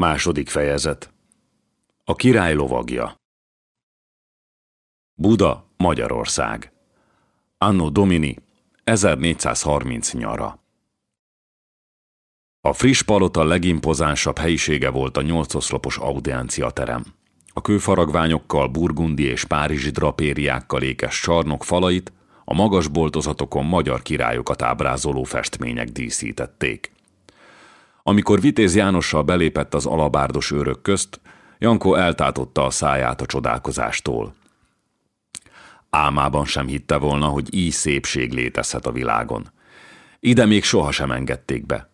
Második fejezet A király lovagja Buda, Magyarország Anno Domini 1430 nyara A friss palota legimpozánsabb helyisége volt a nyolcoszlopos audiencia terem. A kőfaragványokkal, burgundi és párizsi drapériákkal ékes csarnok falait a magas boltozatokon magyar királyokat ábrázoló festmények díszítették. Amikor Vitéz Jánossal belépett az alabárdos őrök közt, Jankó eltátotta a száját a csodálkozástól. Álmában sem hitte volna, hogy így szépség létezhet a világon. Ide még sohasem engedték be.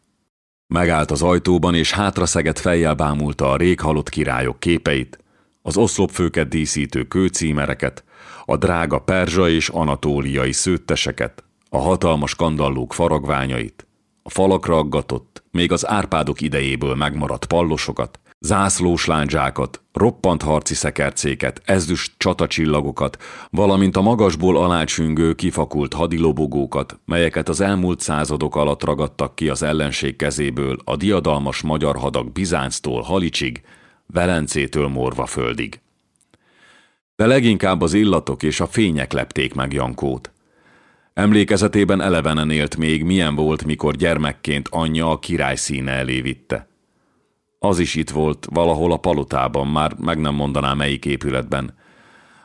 Megállt az ajtóban, és hátra szegett fejjel bámulta a réghalott királyok képeit, az oszlopfőket díszítő kőcímereket, a drága perzsa és anatóliai szőtteseket, a hatalmas kandallók faragványait, a falakra aggatott, még az árpádok idejéből megmaradt pallosokat, zászlós lándzsákat, roppant harci szekercéket, ezüst csatacsillagokat, valamint a magasból alácsüngő kifakult hadilobogókat, melyeket az elmúlt századok alatt ragadtak ki az ellenség kezéből a diadalmas magyar hadak Bizánctól Halicsig, Velencétől Morvaföldig. De leginkább az illatok és a fények lepték meg Jankót. Emlékezetében elevenen élt még, milyen volt, mikor gyermekként anyja a király színe elé vitte. Az is itt volt, valahol a palotában, már meg nem mondaná melyik épületben.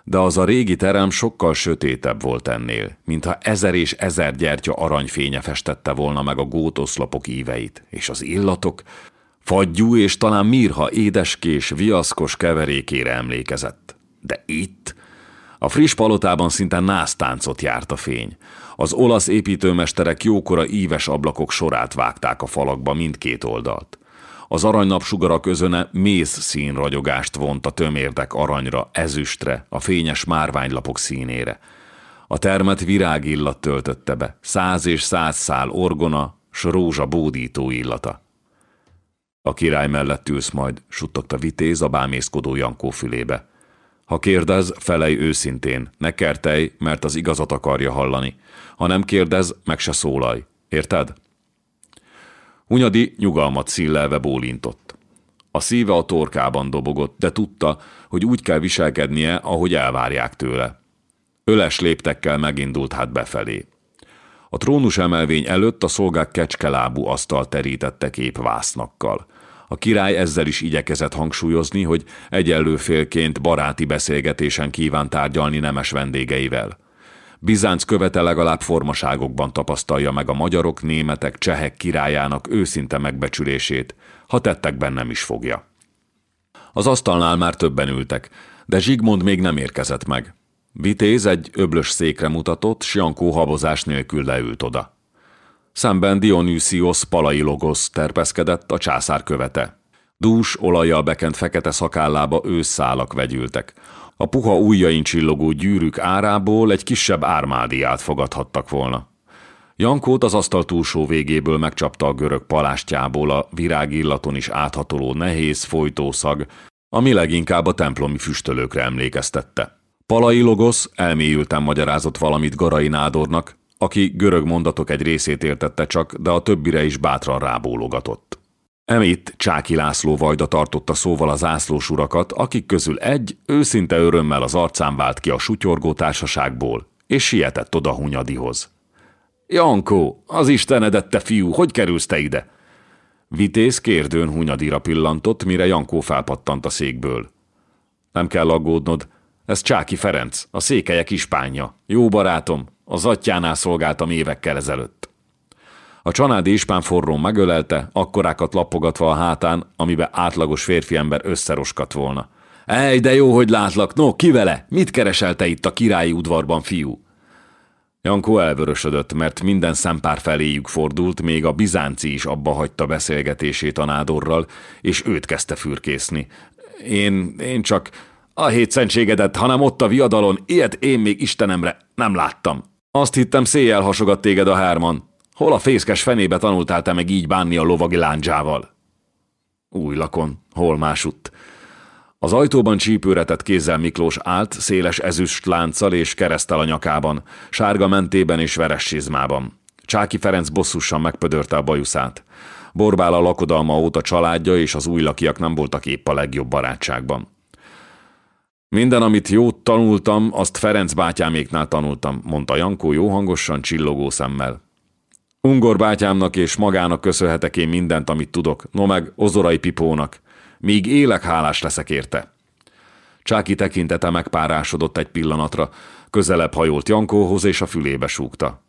De az a régi terem sokkal sötétebb volt ennél, mintha ezer és ezer gyertya aranyfénye festette volna meg a gótoszlopok íveit, és az illatok, fagyú és talán mirha édeskés, viaszkos keverékére emlékezett. De itt, a friss palotában szinte násztáncot járt a fény. Az olasz építőmesterek jókora íves ablakok sorát vágták a falakba mindkét oldalt. Az aranynapsugara közöne méz színragyogást vont a tömérdek aranyra, ezüstre, a fényes márványlapok színére. A termet virágillat töltötte be, száz és száz szál orgona, s rózsa bódító illata. A király mellett ülsz majd, suttogta vitéz a bámészkodó Jankó fülébe. Ha kérdez, felej őszintén, ne kertej, mert az igazat akarja hallani. Ha nem kérdez, meg se szólalj. Érted? Hunyadi nyugalmat szillelve bólintott. A szíve a torkában dobogott, de tudta, hogy úgy kell viselkednie, ahogy elvárják tőle. Öles léptekkel megindult hát befelé. A trónus emelvény előtt a szolgák kecskelábú asztal terítette képvásznakkal. A király ezzel is igyekezett hangsúlyozni, hogy egyenlő félként baráti beszélgetésen kíván tárgyalni nemes vendégeivel. Bizánc követe legalább formaságokban tapasztalja meg a magyarok, németek, csehek királyának őszinte megbecsülését, ha tettekben nem is fogja. Az asztalnál már többen ültek, de Zsigmond még nem érkezett meg. Vitéz egy öblös székre mutatott, s Jankó habozás nélkül leült oda. Szemben Dionysios Palailogos terpeszkedett a császár követe. Dús, olajjal bekent fekete szakállába őszszálak vegyültek. A puha ujjain csillogó gyűrűk árából egy kisebb ármádiát fogadhattak volna. Jankót az asztal túlsó végéből megcsapta a görög palástjából a virágillaton is áthatoló nehéz folytószag, ami leginkább a templomi füstölőkre emlékeztette. Palai Logos elmélyülten magyarázott valamit Garai Nádornak, aki görög mondatok egy részét értette csak, de a többire is bátran rábólogatott. Emit Csáki László Vajda tartotta szóval az ászlós urakat, akik közül egy őszinte örömmel az arcán vált ki a sutyorgó társaságból, és sietett oda Hunyadihoz. Jankó, az istenedet te fiú, hogy kerülsz te ide? Vitéz kérdőn Hunyadira pillantott, mire Jankó felpattant a székből. Nem kell aggódnod, ez Csáki Ferenc, a székelyek ispánja. Jó barátom, az atyánál szolgáltam évekkel ezelőtt. A csanádi ispán forrón megölelte, akkorákat lapogatva a hátán, amiben átlagos férfi ember összeroskat volna. Ej, de jó, hogy látlak, no, ki vele? Mit kereselte itt a királyi udvarban, fiú? Jankó elvörösödött, mert minden szempár feléjük fordult, még a bizánci is abba hagyta beszélgetését a nádorral, és őt kezdte fürkészni. Én, én csak a hétszentségedet, hanem ott a viadalon, ilyet én még Istenemre nem láttam. Azt hittem széjjel hasogat téged a hárman. Hol a fészkes fenébe tanultál te meg így bánni a lovagi láncsával? Új lakon, hol másutt. Az ajtóban csípőretett kézzel Miklós állt, széles ezüst lánccal és keresztel a nyakában, sárga mentében és veres sizmában. Csáki Ferenc bosszusan megpödörte a bajuszát. Borbál a lakodalma óta családja és az új lakiak nem voltak épp a legjobb barátságban. Minden, amit jót tanultam, azt Ferenc bátyáméknál tanultam, mondta Jankó jó hangosan, csillogó szemmel. Ungor bátyámnak és magának köszönhetek én mindent, amit tudok, no meg Ozorai Pipónak. Míg élek, hálás leszek érte. Csáki tekintete megpárásodott egy pillanatra, közelebb hajolt Jankóhoz és a fülébe súgta.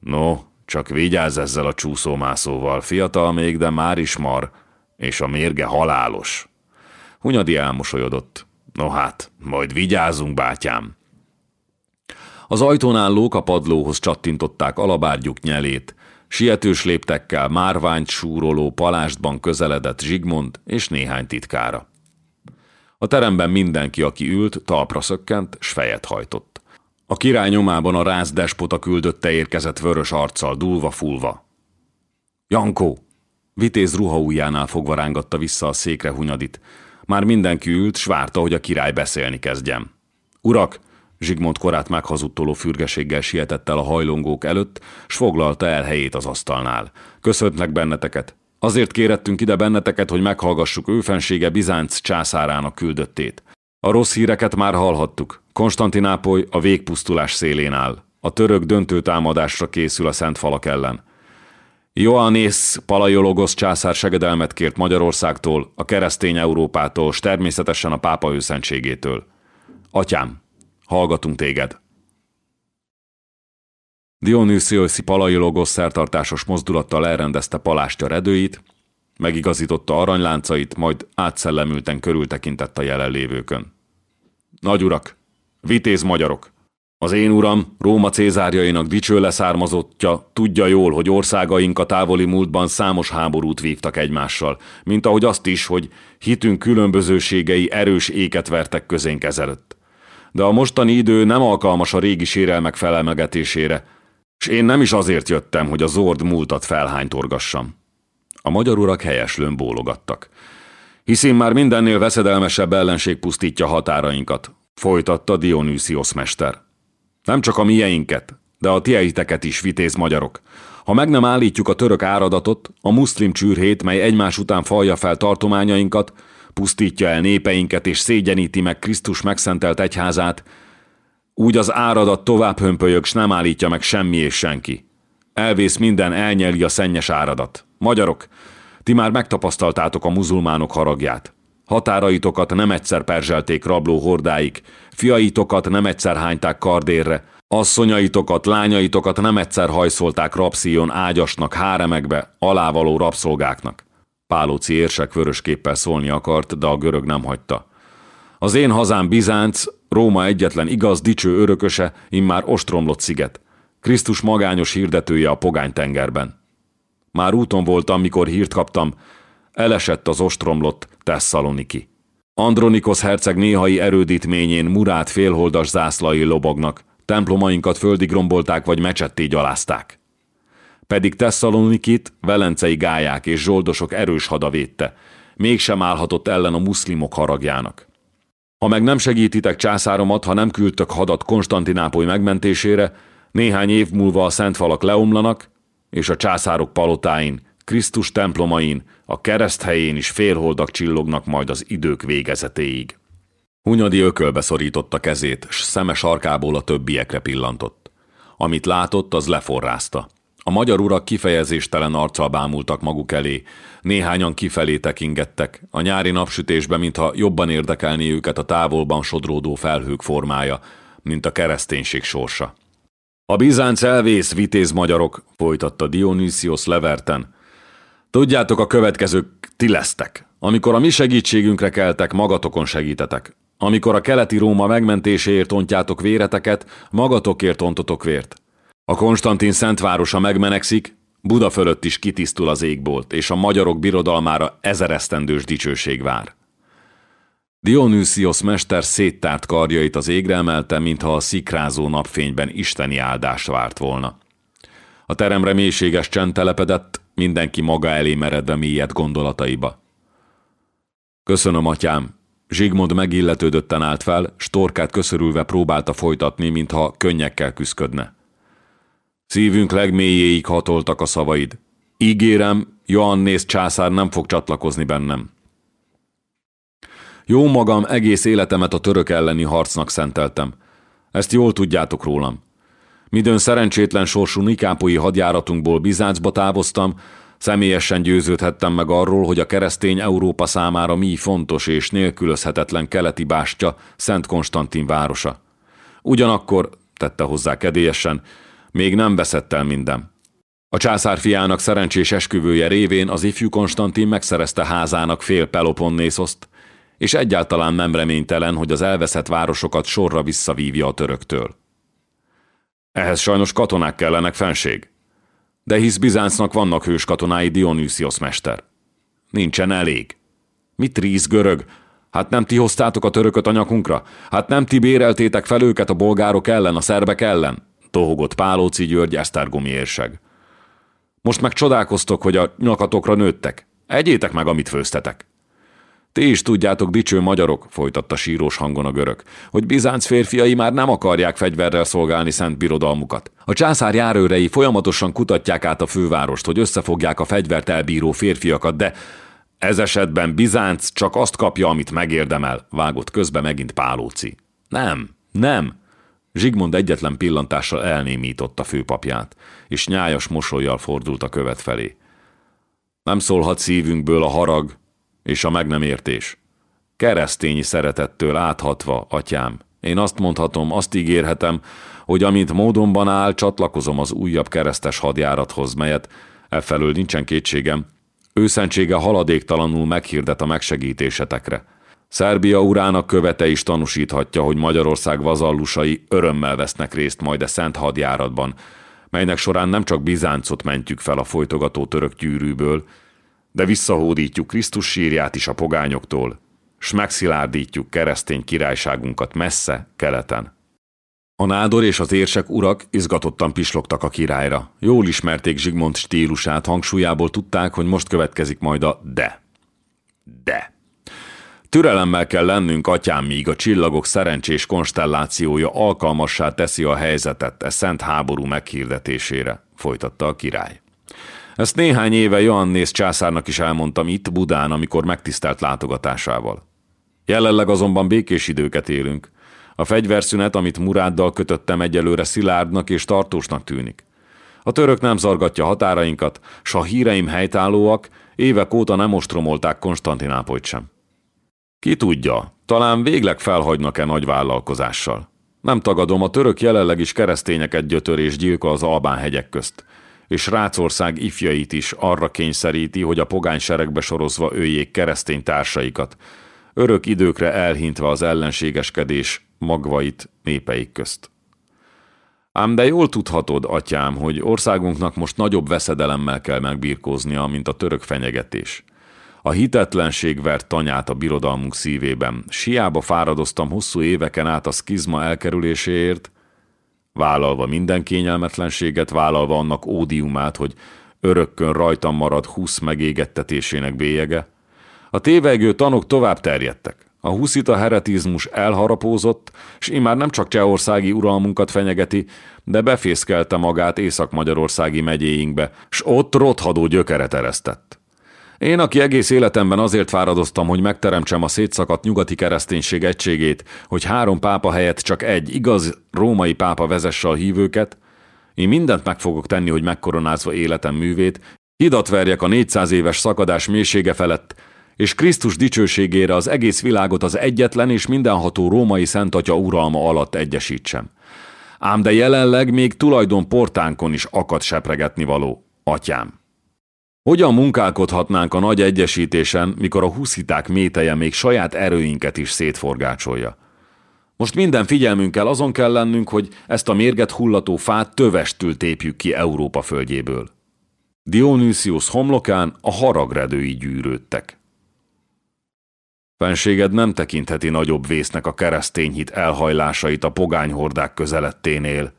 No, csak vigyázz ezzel a csúszómászóval, fiatal még, de már is mar, és a mérge halálos. Hunyadi elmosolyodott. No hát, majd vigyázunk, bátyám. Az ajtón állók a padlóhoz csattintották alabárgyuk nyelét, sietős léptekkel márványt súroló palástban közeledett Zsigmond és néhány titkára. A teremben mindenki, aki ült, talpra szökkent, s fejet hajtott. A király nyomában a rász despota küldötte érkezett vörös arccal, dulva-fulva. Jankó! Vitéz ruhaujjánál fogva rángatta vissza a székre Hunyadit. Már mindenki ült, s várta, hogy a király beszélni kezdjem. Urak! Zsigmond korát meghazudtoló fürgeséggel sietett el a hajlongók előtt, s foglalta el helyét az asztalnál. Köszöntnek benneteket. Azért kérettünk ide benneteket, hogy meghallgassuk őfensége Bizánc császárának küldöttét. A rossz híreket már hallhattuk. Konstantinápoly a végpusztulás szélén áll. A török döntő támadásra készül a szent falak ellen. Ioannis Palaiologos császár segedelmet kért Magyarországtól, a keresztény Európától, s természetesen a pápa őszentségétől. Atyám, hallgatunk téged. Dionysioszi Palaiologos szertartásos mozdulattal elrendezte palástja redőit, megigazította aranyláncait, majd átszellemülten körültekintett a jelenlévőkön. Nagy urak, vitéz magyarok! Az én uram, Róma cézárjainak dicső leszármazottja tudja jól, hogy országaink a távoli múltban számos háborút vívtak egymással, mint ahogy azt is, hogy hitünk különbözőségei erős éket vertek közénk ezelőtt. De a mostani idő nem alkalmas a régi sérelmek felemegetésére, és én nem is azért jöttem, hogy a zord múltat felhánytorgassam. A magyar urak helyeslőn bólogattak. Hiszén már mindennél veszedelmesebb ellenség pusztítja határainkat, folytatta Dionysios mester. Nem csak a mieinket, de a tieiteket is, vitéz magyarok. Ha meg nem állítjuk a török áradatot, a muszlim csűrhét, mely egymás után falja fel tartományainkat, pusztítja el népeinket és szégyeníti meg Krisztus megszentelt egyházát, úgy az áradat tovább hömpölyög, s nem állítja meg semmi és senki. Elvész minden, elnyeli a szennyes áradat. Magyarok, ti már megtapasztaltátok a muzulmánok haragját. Határaitokat nem egyszer perzselték rabló hordáik, fiaitokat nem egyszer hányták kardérre, asszonyaitokat, lányaitokat nem egyszer hajszolták rabszíjon ágyasnak, háremekbe, alávaló rabszolgáknak. Pálóci érsek vörös képpel szólni akart, de a görög nem hagyta. Az én hazám Bizánc, Róma egyetlen igaz, dicső örököse, immár ostromlott sziget. Krisztus magányos hirdetője a pogány tengerben. Már úton voltam, mikor hírt kaptam, elesett az ostromlott Tesszaloniki. Andronikos herceg néhai erődítményén murát félholdas zászlai lobognak, templomainkat földig rombolták vagy mecsetté gyalázták. Pedig Tesszalonikit velencei gályák és zsoldosok erős hada védte, mégsem állhatott ellen a muszlimok haragjának. Ha meg nem segítitek császáromat, ha nem küldtök hadat Konstantinápoly megmentésére, néhány év múlva a szent falak leomlanak, és a császárok palotáin, Krisztus templomain, a kereszthelyén is félholdak csillognak majd az idők végezetéig. Hunyadi ökölbe szorította kezét, s szeme sarkából a többiekre pillantott. Amit látott, az leforrázta. A magyar urak kifejezéstelen arccal bámultak maguk elé, néhányan kifelé tekingettek, a nyári napsütésben, mintha jobban érdekelni őket a távolban sodródó felhők formája, mint a kereszténység sorsa. A Bizánc elvész, vitéz magyarok, folytatta Dionysios leverten. Tudjátok, a következők ti lesztek. Amikor a mi segítségünkre keltek, magatokon segítetek. Amikor a keleti Róma megmentéséért ontjátok véreteket, magatokért ontotok vért. A Konstantin szentvárosa megmenekszik, Buda fölött is kitisztul az égbolt, és a magyarok birodalmára ezeresztendős dicsőség vár. Dionysios mester széttárt karjait az égre emelte, mintha a szikrázó napfényben isteni áldást várt volna. A teremre mélységes csend telepedett, mindenki maga elé meredve mélyed gondolataiba. Köszönöm, atyám. Zsigmond megilletődötten állt fel, storkát köszörülve próbálta folytatni, mintha könnyekkel küszködne. Szívünk legmélyéig hatoltak a szavaid. Ígérem, Joannész császár nem fog csatlakozni bennem. Jó magam egész életemet a török elleni harcnak szenteltem. Ezt jól tudjátok rólam. Midőn szerencsétlen sorsú nikápoi hadjáratunkból Bizáncba távoztam, személyesen győződhettem meg arról, hogy a keresztény Európa számára mi fontos és nélkülözhetetlen keleti bástya Szent Konstantin városa. Ugyanakkor, tette hozzá kedélyesen, még nem veszett el minden. A császár fiának szerencsés esküvője révén az ifjú Konstantin megszerezte házának fél Peloponnészoszt, és egyáltalán nem reménytelen, hogy az elveszett városokat sorra visszavívja a töröktől. Ehhez sajnos katonák kellenek fenség. De hisz Bizáncnak vannak hős katonái Dionysios mester. Nincsen elég. Mit ríz görög? Hát nem ti hoztátok a törököt a nyakunkra? Hát nem ti béreltétek fel őket a bolgárok ellen, a szerbek ellen? Tohogott Pálóci György esztergomi érseg. Most meg csodálkoztok, hogy a nyakatokra nőttek. Egyétek meg, amit főztetek. Ti is tudjátok, dicső magyarok, folytatta sírós hangon a görög, hogy Bizánc férfiai már nem akarják fegyverrel szolgálni szent birodalmukat. A császár járőrei folyamatosan kutatják át a fővárost, hogy összefogják a fegyvert elbíró férfiakat, de ez esetben Bizánc csak azt kapja, amit megérdemel, vágott közbe megint Pálóci. Nem, nem. Zsigmond egyetlen pillantással elnémította főpapját, és nyájas mosolyjal fordult a követ felé. Nem szólhat szívünkből a harag, és a meg nem értés. Keresztényi szeretettől áthatva, atyám, én azt mondhatom, azt ígérhetem, hogy amint módonban áll, csatlakozom az újabb keresztes hadjárathoz, melyet, efelől nincsen kétségem, őszentsége haladéktalanul meghirdet a megsegítésetekre. Szerbia urának követe is tanúsíthatja, hogy Magyarország vazallusai örömmel vesznek részt majd a szent hadjáratban, melynek során nem csak Bizáncot mentjük fel a folytogató török gyűrűből, de visszahódítjuk Krisztus sírját is a pogányoktól, s megszilárdítjuk keresztény királyságunkat messze, keleten. A nádor és az érsek urak izgatottan pislogtak a királyra. Jól ismerték Zsigmond stílusát, hangsúlyából tudták, hogy most következik majd a de. De. Türelemmel kell lennünk, atyám, míg a csillagok szerencsés konstellációja alkalmassá teszi a helyzetet e szent háború meghirdetésére, folytatta a király. Ezt néhány éve Johannész császárnak is elmondtam itt Budán, amikor megtisztelt látogatásával. Jelenleg azonban békés időket élünk. A fegyverszünet, amit Muráddal kötöttem egyelőre szilárdnak és tartósnak tűnik. A török nem zargatja határainkat, s a híreim helytállóak, évek óta nem ostromolták Konstantinápolyt sem. Ki tudja, talán végleg felhagynak-e nagy vállalkozással. Nem tagadom, a török jelenleg is keresztényeket gyötör és gyilkol az Albán hegyek közt és Rácország ifjait is arra kényszeríti, hogy a pogány seregbe sorozva öljék keresztény társaikat, örök időkre elhintve az ellenségeskedés magvait népeik közt. Ám de jól tudhatod, atyám, hogy országunknak most nagyobb veszedelemmel kell megbírkóznia, mint a török fenyegetés. A hitetlenség vert tanyát a birodalmunk szívében. Siába fáradoztam hosszú éveken át a skizma elkerüléséért, vállalva minden kényelmetlenséget, vállalva annak ódiumát, hogy örökkön rajtam marad húsz megégettetésének bélyege. A tévegő tanok tovább terjedtek. A huszita heretizmus elharapózott, s immár nem csak csehországi uralmunkat fenyegeti, de befészkelte magát észak-magyarországi megyéinkbe, s ott rothadó gyökeret eresztett. Én, aki egész életemben azért fáradoztam, hogy megteremtsem a szétszakadt nyugati kereszténység egységét, hogy három pápa helyett csak egy igaz római pápa vezesse a hívőket, én mindent meg fogok tenni, hogy megkoronázva életem művét, hidat verjek a 400 éves szakadás mélysége felett, és Krisztus dicsőségére az egész világot az egyetlen és mindenható római szentatya uralma alatt egyesítsem. Ám de jelenleg még tulajdon portánkon is akad sepregetni való, atyám. Hogyan munkálkodhatnánk a nagy egyesítésen, mikor a husziták méteje még saját erőinket is szétforgácsolja? Most minden figyelmünkkel azon kell lennünk, hogy ezt a mérget hullató fát tövestül tépjük ki Európa földjéből. Dionysius homlokán a haragredői gyűrődtek. Fenséged nem tekintheti nagyobb vésznek a keresztény hit elhajlásait a pogányhordák közeletténél,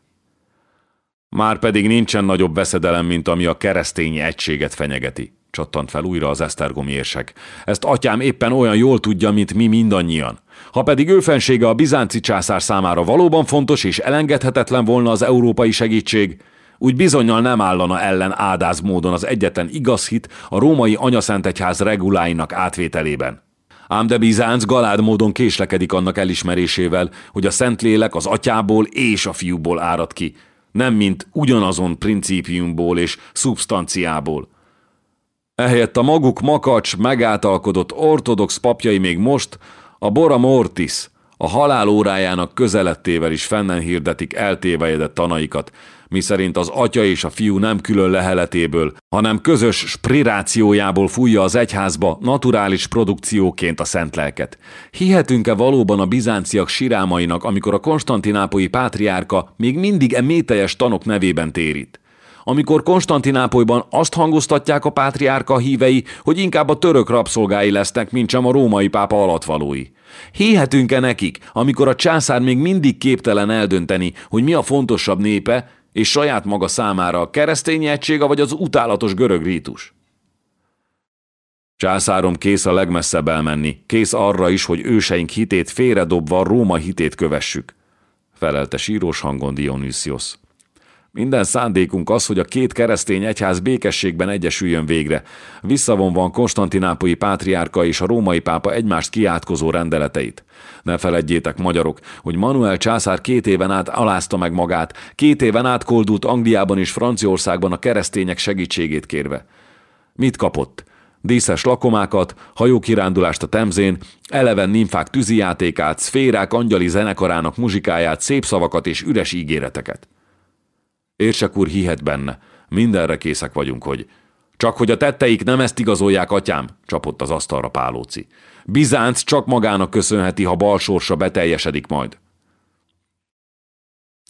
már pedig nincsen nagyobb veszedelem, mint ami a keresztényi egységet fenyegeti, csattant fel újra az esztergomi érsek. Ezt atyám éppen olyan jól tudja, mint mi mindannyian. Ha pedig ő fensége a bizánci császár számára valóban fontos és elengedhetetlen volna az európai segítség, úgy bizonyal nem állana ellen ádáz módon az egyetlen igaz hit a római anyaszentegyház reguláinak átvételében. Ám de Bizánc galád módon késlekedik annak elismerésével, hogy a Szentlélek az atyából és a fiúból árad ki, nem mint ugyanazon principiumból és szubstanciából. Ehelyett a maguk makacs, megáltalkodott ortodox papjai még most a Bora Mortis, a halál órájának közelettével is fennen hirdetik eltévejedett tanaikat, miszerint az atya és a fiú nem külön leheletéből, hanem közös sprirációjából fújja az egyházba naturális produkcióként a szent lelket. Hihetünk-e valóban a bizánciak sirámainak, amikor a konstantinápolyi pátriárka még mindig e métejes tanok nevében térít? amikor Konstantinápolyban azt hangoztatják a pátriárka hívei, hogy inkább a török rabszolgái lesznek, mint sem a római pápa alatvalói. Hihetünk-e nekik, amikor a császár még mindig képtelen eldönteni, hogy mi a fontosabb népe, és saját maga számára a keresztény egysége vagy az utálatos görög rítus? Császárom kész a legmesszebb elmenni, kész arra is, hogy őseink hitét félredobva Róma hitét kövessük, felelte sírós hangon Dionysios. Minden szándékunk az, hogy a két keresztény egyház békességben egyesüljön végre, visszavonva a konstantinápolyi pátriárka és a római pápa egymást kiátkozó rendeleteit. Ne feledjétek, magyarok, hogy Manuel császár két éven át alázta meg magát, két éven át koldult Angliában és Franciaországban a keresztények segítségét kérve. Mit kapott? díszes lakomákat, hajókirándulást a Temzén, eleven nimfák tűzijátékát, szférák angyali zenekarának muzsikáját, szép szavakat és üres ígéreteket. Érsek úr hihet benne. Mindenre készek vagyunk, hogy... Csak hogy a tetteik nem ezt igazolják, atyám, csapott az asztalra Pálóci. Bizánc csak magának köszönheti, ha balsorsa beteljesedik majd.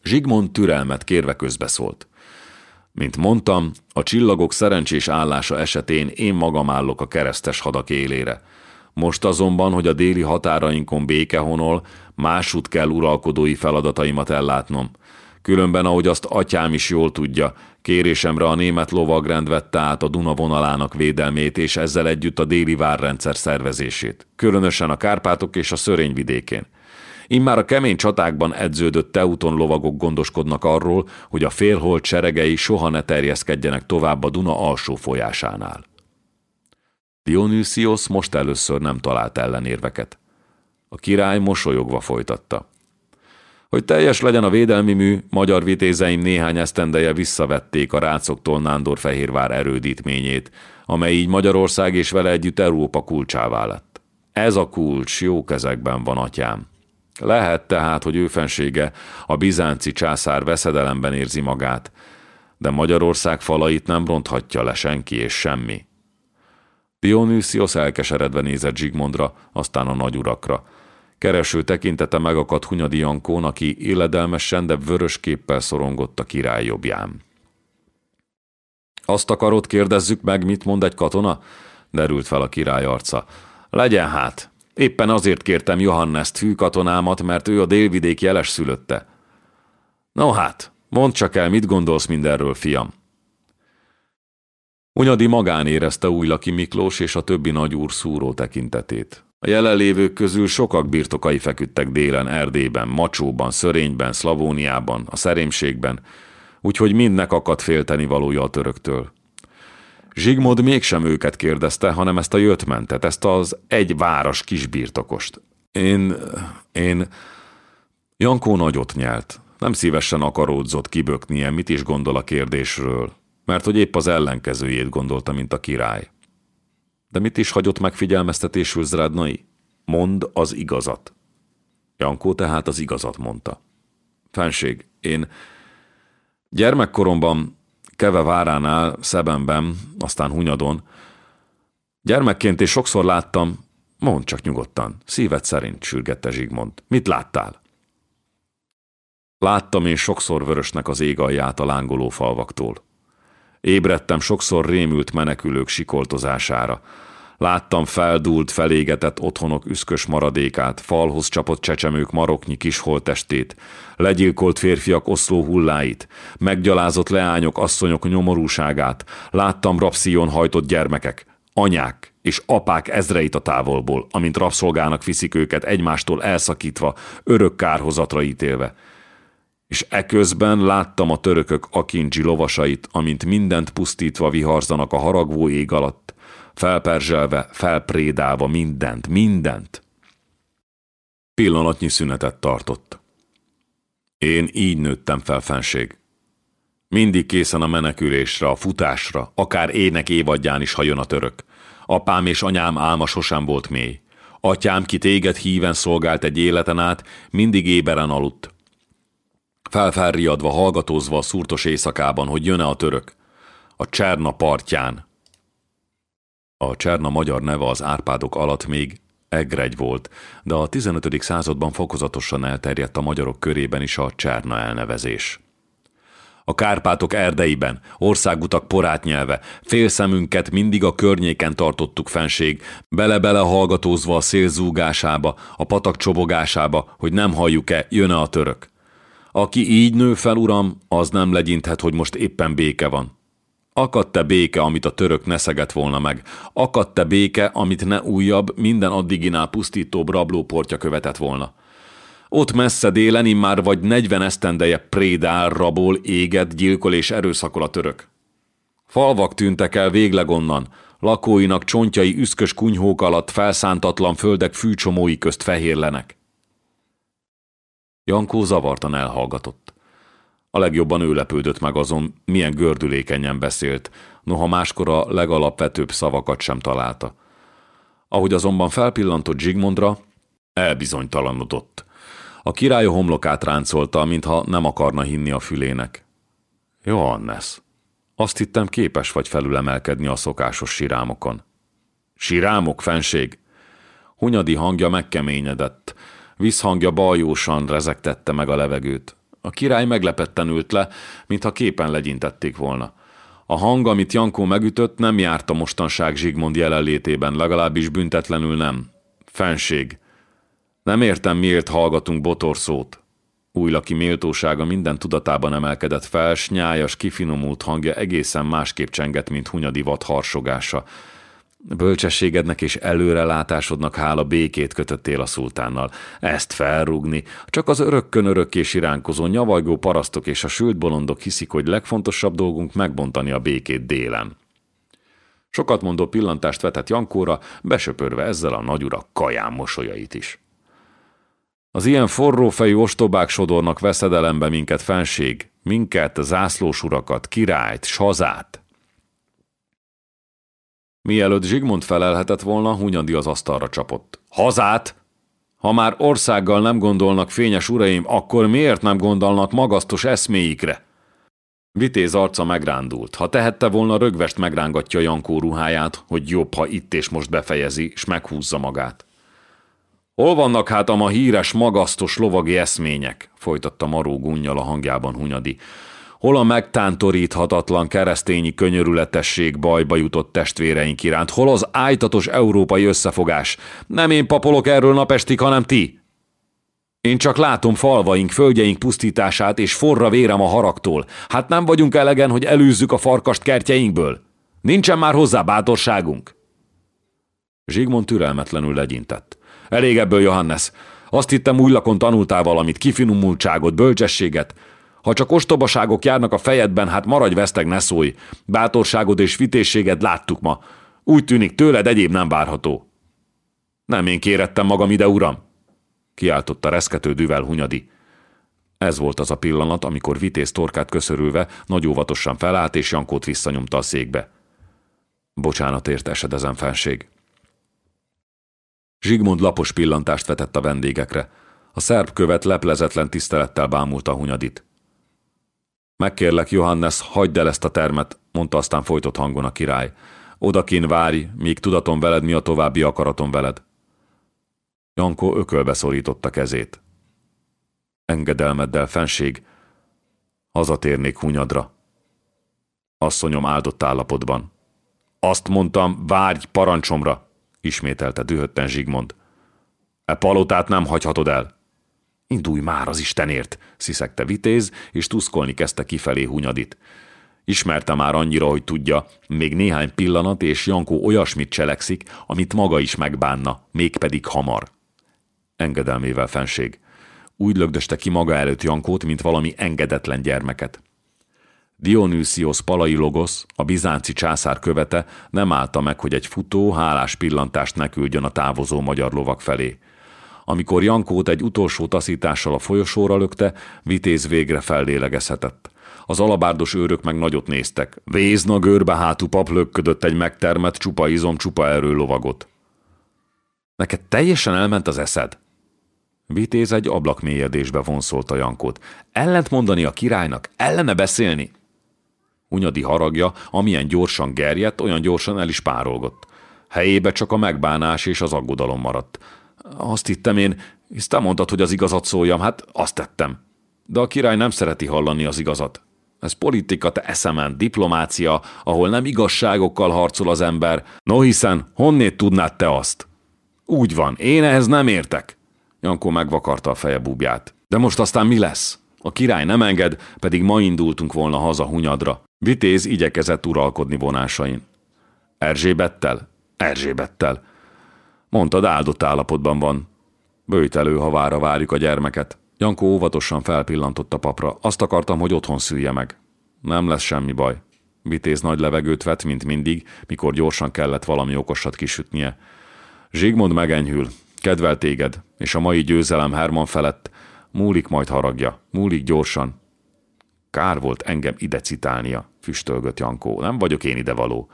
Zsigmond türelmet kérve közbeszólt. Mint mondtam, a csillagok szerencsés állása esetén én magam állok a keresztes hadak élére. Most azonban, hogy a déli határainkon béke honol, másút kell uralkodói feladataimat ellátnom – Különben, ahogy azt atyám is jól tudja, kérésemre a német lovagrend vette át a Duna vonalának védelmét és ezzel együtt a déli várrendszer szervezését, különösen a Kárpátok és a Szörényvidékén. Immár a kemény csatákban edződött teuton lovagok gondoskodnak arról, hogy a félholt seregei soha ne terjeszkedjenek tovább a Duna alsó folyásánál. Dionysios most először nem talált ellenérveket. A király mosolyogva folytatta. Hogy teljes legyen a védelmi mű, magyar vitézeim néhány esztendeje visszavették a rácoktól Nándorfehérvár erődítményét, amely így Magyarország és vele együtt Európa kulcsává lett. Ez a kulcs jó kezekben van, atyám. Lehet tehát, hogy ő fensége, a bizánci császár veszedelemben érzi magát, de Magyarország falait nem ronthatja le senki és semmi. Dionysios elkeseredve nézett Zsigmondra, aztán a nagyurakra. Kereső tekintete megakadt Hunyadi Jankón, aki illedelmesen, de vörös képpel szorongott a király jobbján. Azt akarod, kérdezzük meg, mit mond egy katona? derült fel a király arca. Legyen hát. Éppen azért kértem Johanneszt hű katonámat, mert ő a délvidék jeles szülötte. No hát, mondd csak el, mit gondolsz mindenről, fiam. Unyadi magán érezte Újlaki Miklós és a többi nagyúr szúró tekintetét. A jelenlévők közül sokak birtokai feküdtek délen, Erdélyben, Macsóban, Szörényben, Szlavóniában, a szerémségben, úgyhogy mindnek akadt félteni valója a töröktől. Zsigmond mégsem őket kérdezte, hanem ezt a jöttmentet, ezt az egy város kisbirtokost. Én... én... Jankó nagyot nyelt. Nem szívesen akaródzott kiböknie, mit is gondol a kérdésről, mert hogy épp az ellenkezőjét gondolta, mint a király. De mit is hagyott megfigyelmeztetésül Zrádnai? Mond az igazat. Jankó tehát az igazat mondta. Fenség, én gyermekkoromban Keve váránál, Szebenben, aztán Hunyadon, gyermekként és sokszor láttam, mondd csak nyugodtan, szíved szerint, sürgette Zsigmond. Mit láttál? Láttam én sokszor vörösnek az ég alját a lángoló falvaktól. Ébredtem sokszor rémült menekülők sikoltozására. Láttam feldúlt, felégetett otthonok üszkös maradékát, falhoz csapott csecsemők maroknyi kis holtestét, legyilkolt férfiak oszló hulláit, meggyalázott leányok, asszonyok nyomorúságát, láttam rapszíjon hajtott gyermekek, anyák és apák ezreit a távolból, amint rabszolgának viszik őket egymástól elszakítva, örök kárhozatra ítélve. És eközben láttam a törökök akincsi lovasait, amint mindent pusztítva viharzanak a haragvó ég alatt, felperzselve, felprédálva mindent, mindent. Pillanatnyi szünetet tartott. Én így nőttem fel, fenség. Mindig készen a menekülésre, a futásra, akár ének évadján is hajon a török. Apám és anyám álma sosem volt mély. Atyám, ki téged híven szolgált egy életen át, mindig éberen aludt. Felfelriadva, hallgatózva a szurtos éjszakában, hogy jön-e a török. A Cserna partján. A Cserna magyar neve az Árpádok alatt még Egregy volt, de a 15. században fokozatosan elterjedt a magyarok körében is a Cserna elnevezés. A Kárpátok erdeiben, országutak porát nyelve, félszemünket mindig a környéken tartottuk fenség, bele-bele hallgatózva a szél zúgásába, a patak csobogásába, hogy nem halljuk-e, jön-e a török. Aki így nő fel, uram, az nem legyinthet, hogy most éppen béke van. Akadt-e béke, amit a török ne szegett volna meg? Akadt-e béke, amit ne újabb, minden addiginál pusztítóbb rablóportja követett volna? Ott messze délen immár vagy negyven esztendeje prédál, rabol, éget, gyilkol és erőszakol a török. Falvak tűntek el végleg onnan, lakóinak csontjai üszkös kunyhók alatt felszántatlan földek fűcsomói közt fehérlenek. Jankó zavartan elhallgatott. A legjobban ő lepődött meg azon, milyen gördülékenyen beszélt, noha máskor a legalapvetőbb szavakat sem találta. Ahogy azonban felpillantott Zsigmondra, elbizonytalanodott. A király homlokát ráncolta, mintha nem akarna hinni a fülének. Johannes, azt hittem képes vagy felülemelkedni a szokásos sirámokon. Sirámok, fenség? Hunyadi hangja megkeményedett, visszhangja baljósan rezegtette meg a levegőt. A király meglepetten ült le, mintha képen legyintették volna. A hang, amit Jankó megütött, nem járt a mostanság Zsigmond jelenlétében, legalábbis büntetlenül nem. Fenség. Nem értem, miért hallgatunk botorszót. Újlaki méltósága minden tudatában emelkedett fel, s nyájas, kifinomult hangja egészen másképp csengett, mint Hunyadi vad harsogása. Bölcsességednek és előrelátásodnak hála békét kötöttél a szultánnal. Ezt felrúgni. Csak az örökkön örökké siránkozó nyavajgó parasztok és a sült bolondok hiszik, hogy legfontosabb dolgunk megbontani a békét délen. Sokat mondó pillantást vetett Jankóra, besöpörve ezzel a nagyurak kaján mosolyait is. Az ilyen forrófejű ostobák sodornak veszedelembe minket fenség, minket, zászlós urakat, királyt, sazát. Mielőtt Zsigmond felelhetett volna, Hunyadi az asztalra csapott. Hazát! Ha már országgal nem gondolnak, fényes uraim, akkor miért nem gondolnak magasztos eszméikre? Vitéz arca megrándult. Ha tehette volna, rögvest megrángatja Jankó ruháját, hogy jobb, ha itt és most befejezi, és meghúzza magát. Hol vannak hát a ma híres, magasztos lovagi eszmények? folytatta Maró gunnyal a hangjában Hunyadi hol a megtántoríthatatlan keresztényi könyörületesség bajba jutott testvéreink iránt, hol az ájtatos európai összefogás. Nem én papolok erről napestig, hanem ti. Én csak látom falvaink, földjeink pusztítását, és forra vérem a haragtól. Hát nem vagyunk elegen, hogy elűzzük a farkast kertjeinkből. Nincsen már hozzá bátorságunk. Zsigmond türelmetlenül legyintett. Elég ebből, Johannes. Azt hittem új lakon tanultál valamit, kifinomultságot, bölcsességet, ha csak ostobaságok járnak a fejedben, hát maradj veszteg, ne szólj. Bátorságod és vitészséged láttuk ma. Úgy tűnik, tőled egyéb nem várható. Nem én kérettem magam ide, uram, kiáltotta reszkető düvel Hunyadi. Ez volt az a pillanat, amikor vitéz torkát köszörülve nagy óvatosan felállt és Jankót visszanyomta a székbe. Bocsánat ért esedezen fenség. Zsigmond lapos pillantást vetett a vendégekre. A szerb követ leplezetlen tisztelettel bámulta Hunyadit. Megkérlek, Johannes, hagyd el ezt a termet, mondta aztán folytott hangon a király. Odakin várj, míg tudatom veled, mi a további akaratom veled. Jankó ökölbe szorította kezét. Engedelmeddel, fenség, hazatérnék hunyadra. Asszonyom áldott állapotban. Azt mondtam, várj parancsomra, ismételte dühötten Zsigmond. E palotát nem hagyhatod el. Indulj már az Istenért, sziszegte vitéz, és tuszkolni kezdte kifelé Hunyadit. Ismerte már annyira, hogy tudja, még néhány pillanat, és Jankó olyasmit cselekszik, amit maga is megbánna, mégpedig hamar. Engedelmével fenség. Úgy lögdöste ki maga előtt Jankót, mint valami engedetlen gyermeket. Dionysios Palaiologos, a bizánci császár követe nem állta meg, hogy egy futó, hálás pillantást ne küldjön a távozó magyar lovak felé. Amikor Jankót egy utolsó taszítással a folyosóra lökte, Vitéz végre fellélegezhetett. Az alabárdos őrök meg nagyot néztek. Vézna görbe hátú pap lökködött egy megtermett csupa izom, csupa erő lovagot. Neked teljesen elment az eszed? Vitéz egy ablakmélyedésbe vonszolta Jankót. Ellent mondani a királynak, ellene beszélni? Hunyadi haragja, amilyen gyorsan gerjedt, olyan gyorsan el is párolgott. Helyébe csak a megbánás és az aggodalom maradt. Azt hittem én, hisz te mondtad, hogy az igazat szóljam, hát azt tettem. De a király nem szereti hallani az igazat. Ez politika, te eszemen, diplomácia, ahol nem igazságokkal harcol az ember. No hiszen, honnét tudnád te azt? Úgy van, én ehhez nem értek. Jankó megvakarta a feje búbját. De most aztán mi lesz? A király nem enged, pedig ma indultunk volna haza Hunyadra. Vitéz igyekezett uralkodni vonásain. Erzsébettel? Erzsébettel. Mondtad, áldott állapotban van. Bőjtelő, ha vára várjuk a gyermeket. Jankó óvatosan felpillantott a papra. Azt akartam, hogy otthon szülje meg. Nem lesz semmi baj. Vitéz nagy levegőt vett, mint mindig, mikor gyorsan kellett valami okosat kisütnie. Zsigmond megenyhül, kedvel téged, és a mai győzelem Herman felett múlik majd haragja, múlik gyorsan. Kár volt engem ide citálnia, füstölgött Jankó. Nem vagyok én ide való.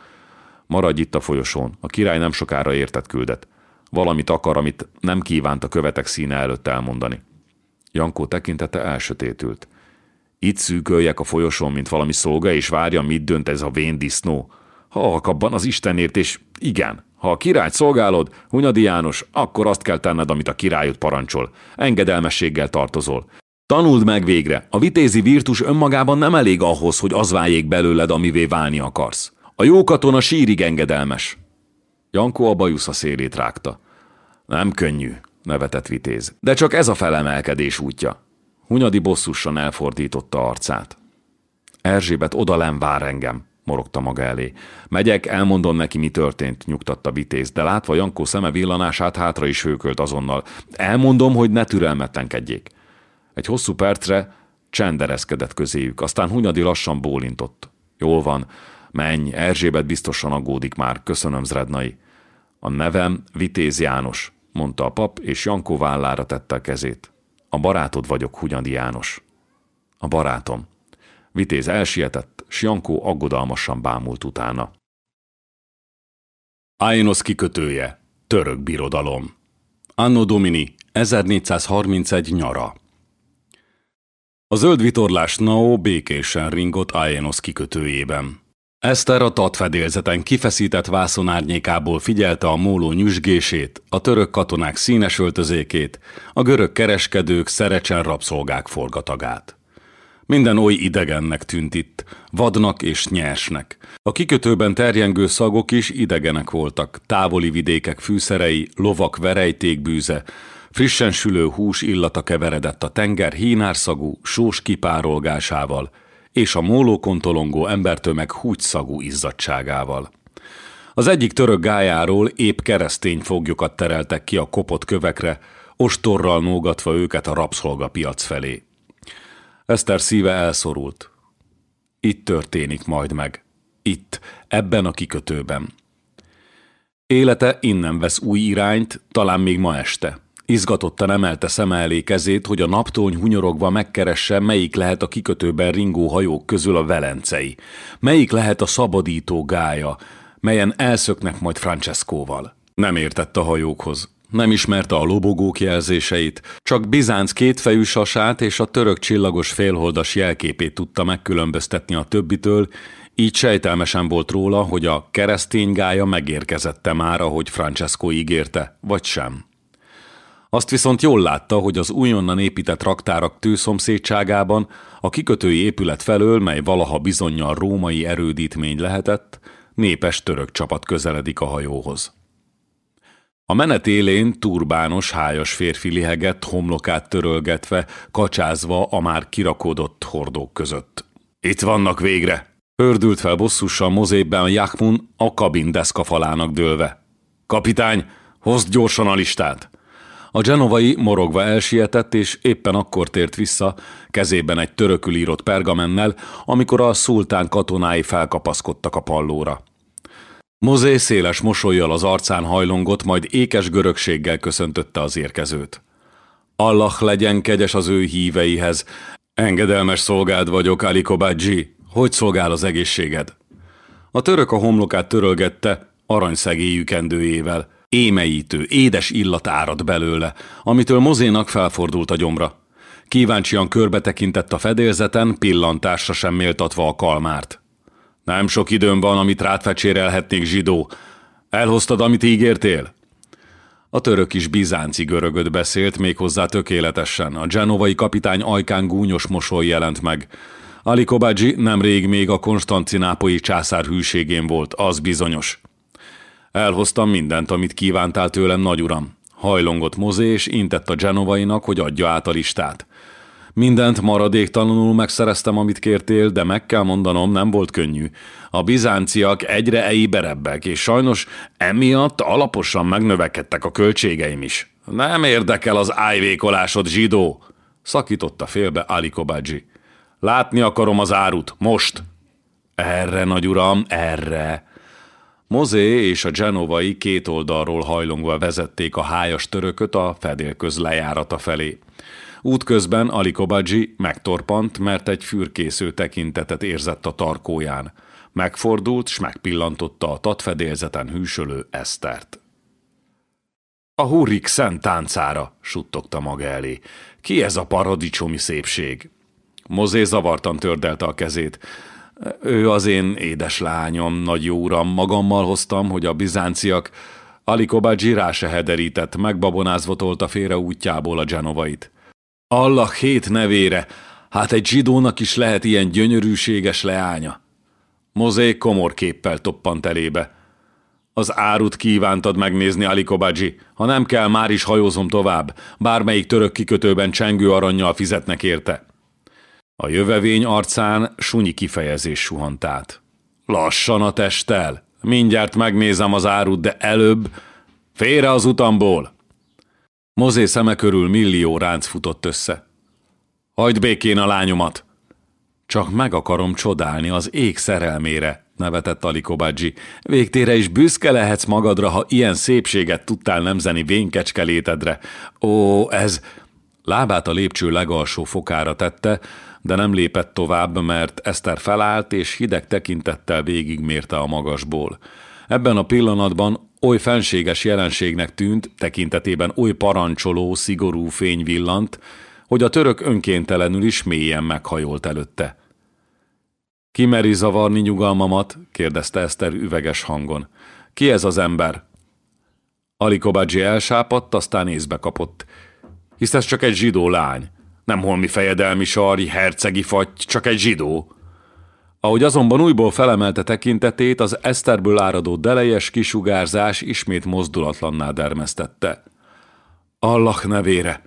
Maradj itt a folyosón, a király nem sokára értet küldet. Valamit akar, amit nem kívánt a követek színe előtt elmondani. Jankó tekintete elsötétült. Itt szűköljek a folyosón, mint valami szolga, és várja, mit dönt ez a vén disznó. Ha akabban az Istenért, és igen, ha a királyt szolgálod, Hunyadi János, akkor azt kell tenned, amit a királyot parancsol. Engedelmességgel tartozol. Tanuld meg végre, a vitézi virtus önmagában nem elég ahhoz, hogy az váljék belőled, amivé válni akarsz. A jó katona sírig engedelmes. Jankó a bajusza szélét rágta. Nem könnyű, nevetett vitéz. De csak ez a felemelkedés útja. Hunyadi bosszusan elfordította arcát. Erzsébet odalem vár engem, morogta maga elé. Megyek, elmondom neki, mi történt, nyugtatta Vitéz, de látva Jankó szeme villanását hátra is hőkölt azonnal. Elmondom, hogy ne türelmetlenkedjék. Egy hosszú percre csendereszkedett közéjük, aztán Hunyadi lassan bólintott. Jól van, menj, Erzsébet biztosan aggódik már, köszönöm, Zrednai. A nevem Vitéz János, mondta a pap, és Jankó vállára tette a kezét. A barátod vagyok, Hunyadi János. A barátom. Vitéz elsietett, s Jankó aggodalmasan bámult utána. Ainos kikötője, török birodalom. Anno Domini, 1431 nyara. A zöld vitorlás Nao békésen ringott Aenos kikötőjében. Eszter a tatfedélzeten kifeszített vászonárnyékából figyelte a móló nyüzsgését, a török katonák színes öltözékét, a görög kereskedők szerecsen rabszolgák forgatagát. Minden oly idegennek tűnt itt, vadnak és nyersnek. A kikötőben terjengő szagok is idegenek voltak, távoli vidékek fűszerei, lovak verejtékbűze, frissen sülő hús illata keveredett a tenger hínárszagú, sós kipárolgásával, és a mólókon tolongó embertömeg húgyszagú izzadságával. Az egyik török gájáról épp keresztény foglyokat tereltek ki a kopott kövekre, ostorral nógatva őket a rabszolgapiac felé. Eszter szíve elszorult. Itt történik majd meg. Itt, ebben a kikötőben. Élete innen vesz új irányt, talán még ma este. Izgatottan emelte szeme elé kezét, hogy a naptól hunyorogva megkeresse, melyik lehet a kikötőben ringó hajók közül a velencei. Melyik lehet a szabadító gája, melyen elszöknek majd Francescóval. Nem értett a hajókhoz. Nem ismerte a lobogók jelzéseit, csak Bizánc kétfejű sasát és a török csillagos félholdas jelképét tudta megkülönböztetni a többitől, így sejtelmesen volt róla, hogy a keresztény gája megérkezette már, ahogy Francesco ígérte, vagy sem. Azt viszont jól látta, hogy az újonnan épített raktárak tőszomszédságában, a kikötői épület felől, mely valaha bizonyal római erődítmény lehetett, népes török csapat közeledik a hajóhoz. A menet élén turbános, hájas férfi lihegett, homlokát törölgetve, kacsázva a már kirakódott hordók között. Itt vannak végre! Hördült fel bosszussal mozében Jakmun a kabin deszka falának dőlve. Kapitány, hozd gyorsan a listát! A genovai morogva elsietett, és éppen akkor tért vissza, kezében egy törökül írott pergamennel, amikor a szultán katonái felkapaszkodtak a pallóra. Mozé széles mosolyjal az arcán hajlongott, majd ékes görögséggel köszöntötte az érkezőt. Allah legyen kegyes az ő híveihez. Engedelmes szolgád vagyok, Ali Kobadzsi. Hogy szolgál az egészséged? A török a homlokát törölgette, aranyszegélyű kendőjével. Émeítő, édes illat árad belőle, amitől Mozénak felfordult a gyomra. Kíváncsian körbe tekintett a fedélzeten, pillantásra sem méltatva a kalmárt. Nem sok időm van, amit rád fecsérelhetnék, zsidó. Elhoztad, amit ígértél? A török is bizánci görögöt beszélt, méghozzá tökéletesen. A genovai kapitány ajkán gúnyos mosoly jelent meg. Ali Kobadzsi nemrég még a konstancinápoi császár hűségén volt, az bizonyos. Elhoztam mindent, amit kívántál tőlem, nagyuram. Hajlongott Mozé, és intett a genovainak, hogy adja át a listát. Mindent maradéktalanul megszereztem, amit kértél, de meg kell mondanom, nem volt könnyű. A bizánciak egyre eiberebbek, és sajnos emiatt alaposan megnövekedtek a költségeim is. Nem érdekel az ájvékolásod, zsidó! Szakította félbe Ali Kobadzsi. Látni akarom az árut, most! Erre, nagy uram, erre! Mozé és a genovai két oldalról hajlongva vezették a hájas törököt a fedélköz lejárata felé. Útközben Ali Kobadzsi megtorpant, mert egy fürkésző tekintetet érzett a tarkóján. Megfordult, s megpillantotta a tatfedélzeten hűsölő Esztert. A hurrik szent táncára, suttogta maga elé. Ki ez a paradicsomi szépség? Mozé zavartan tördelte a kezét. Ő az én édes lányom, nagy jó uram, magammal hoztam, hogy a bizánciak Ali Kobadzsi rá se hederített, megbabonázva tolta félre útjából a genovait. Allah hét nevére, hát egy zsidónak is lehet ilyen gyönyörűséges leánya. Mozé komor képpel toppant elébe. Az árut kívántad megnézni, Ali Kobadzsi. Ha nem kell, már is hajózom tovább. Bármelyik török kikötőben csengő aranyjal fizetnek érte. A jövevény arcán sunyi kifejezés suhant át. Lassan a testtel. Mindjárt megnézem az árut, de előbb félre az utamból. Mozé szeme körül millió ránc futott össze. Hagyd békén a lányomat! Csak meg akarom csodálni az ég szerelmére, nevetett Ali Kobadzsi. Végtére is büszke lehetsz magadra, ha ilyen szépséget tudtál nemzeni vénkecske létedre. Ó, ez... Lábát a lépcső legalsó fokára tette, de nem lépett tovább, mert Eszter felállt és hideg tekintettel végigmérte a magasból. Ebben a pillanatban oly fenséges jelenségnek tűnt, tekintetében oly parancsoló, szigorú fény villant, hogy a török önkéntelenül is mélyen meghajolt előtte. Ki meri zavarni nyugalmamat? kérdezte Eszter üveges hangon. Ki ez az ember? Ali Kobadzsi elsápadt, aztán észbe kapott. Hisz ez csak egy zsidó lány. Nem holmi fejedelmi sarj, hercegi fagy, csak egy zsidó. Ahogy azonban újból felemelte tekintetét, az Eszterből áradó delejes kisugárzás ismét mozdulatlanná dermesztette. Allah nevére!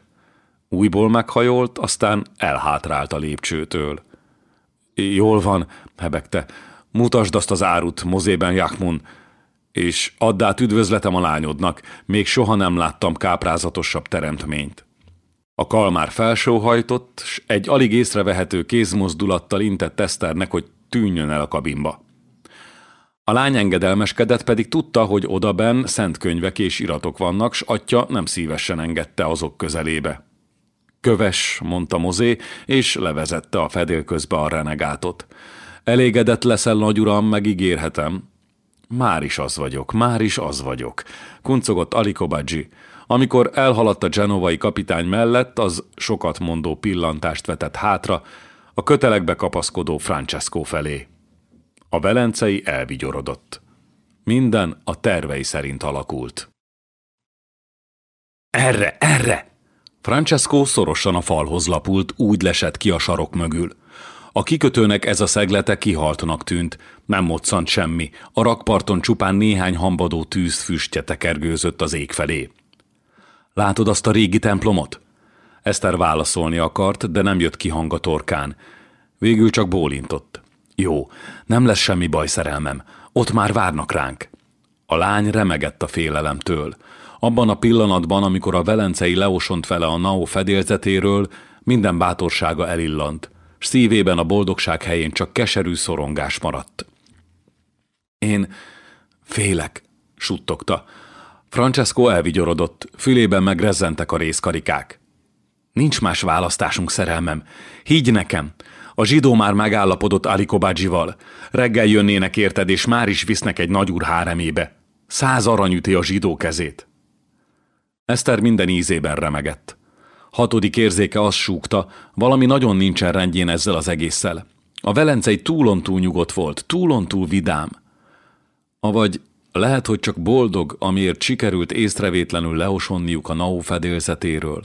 Újból meghajolt, aztán elhátrált a lépcsőtől. Jól van, hebegte. Mutasd azt az árut, mozében Jakmun, és add át üdvözletem a lányodnak, még soha nem láttam káprázatosabb teremtményt. A kalmár felsóhajtott, s egy alig észrevehető kézmozdulattal intett Eszternek, hogy tűnjön el a kabinba. A lány engedelmeskedett, pedig tudta, hogy odaben szent könyvek és iratok vannak, s atya nem szívesen engedte azok közelébe. Köves, mondta Mozé, és levezette a fedélközbe a renegátot. Elégedett leszel, nagyuram, megígérhetem. Már is az vagyok, már is az vagyok, kuncogott Alikobadzsi. Amikor elhaladt a genovai kapitány mellett, az sokat mondó pillantást vetett hátra, a kötelekbe kapaszkodó Francesco felé. A velencei elvigyorodott. Minden a tervei szerint alakult. Erre, erre! Francesco szorosan a falhoz lapult, úgy lesett ki a sarok mögül. A kikötőnek ez a szeglete kihaltnak tűnt, nem moccant semmi, a rakparton csupán néhány hambadó tűzfüstje tekergőzött az ég felé. Látod azt a régi templomot? Eszter válaszolni akart, de nem jött ki hang a torkán. Végül csak bólintott. Jó, nem lesz semmi baj, szerelmem. Ott már várnak ránk. A lány remegett a félelemtől. Abban a pillanatban, amikor a velencei leosont vele a Nao fedélzetéről, minden bátorsága elillant, s szívében a boldogság helyén csak keserű szorongás maradt. Én félek, suttogta. Francesco elvigyorodott, fülében megrezzentek a részkarikák. Nincs más választásunk, szerelmem. Higgy nekem, a zsidó már megállapodott Alikobágyival. Reggel jönnének érted, és már is visznek egy nagyúr háremébe. Száz arany üti a zsidó kezét. Eszter minden ízében remegett. Hatodik érzéke azt súgta, valami nagyon nincsen rendjén ezzel az egésszel. A velencei túlon túl nyugodt volt, túlon túl vidám. Avagy lehet, hogy csak boldog, amiért sikerült észrevétlenül leosonniuk a Nau fedélzetéről.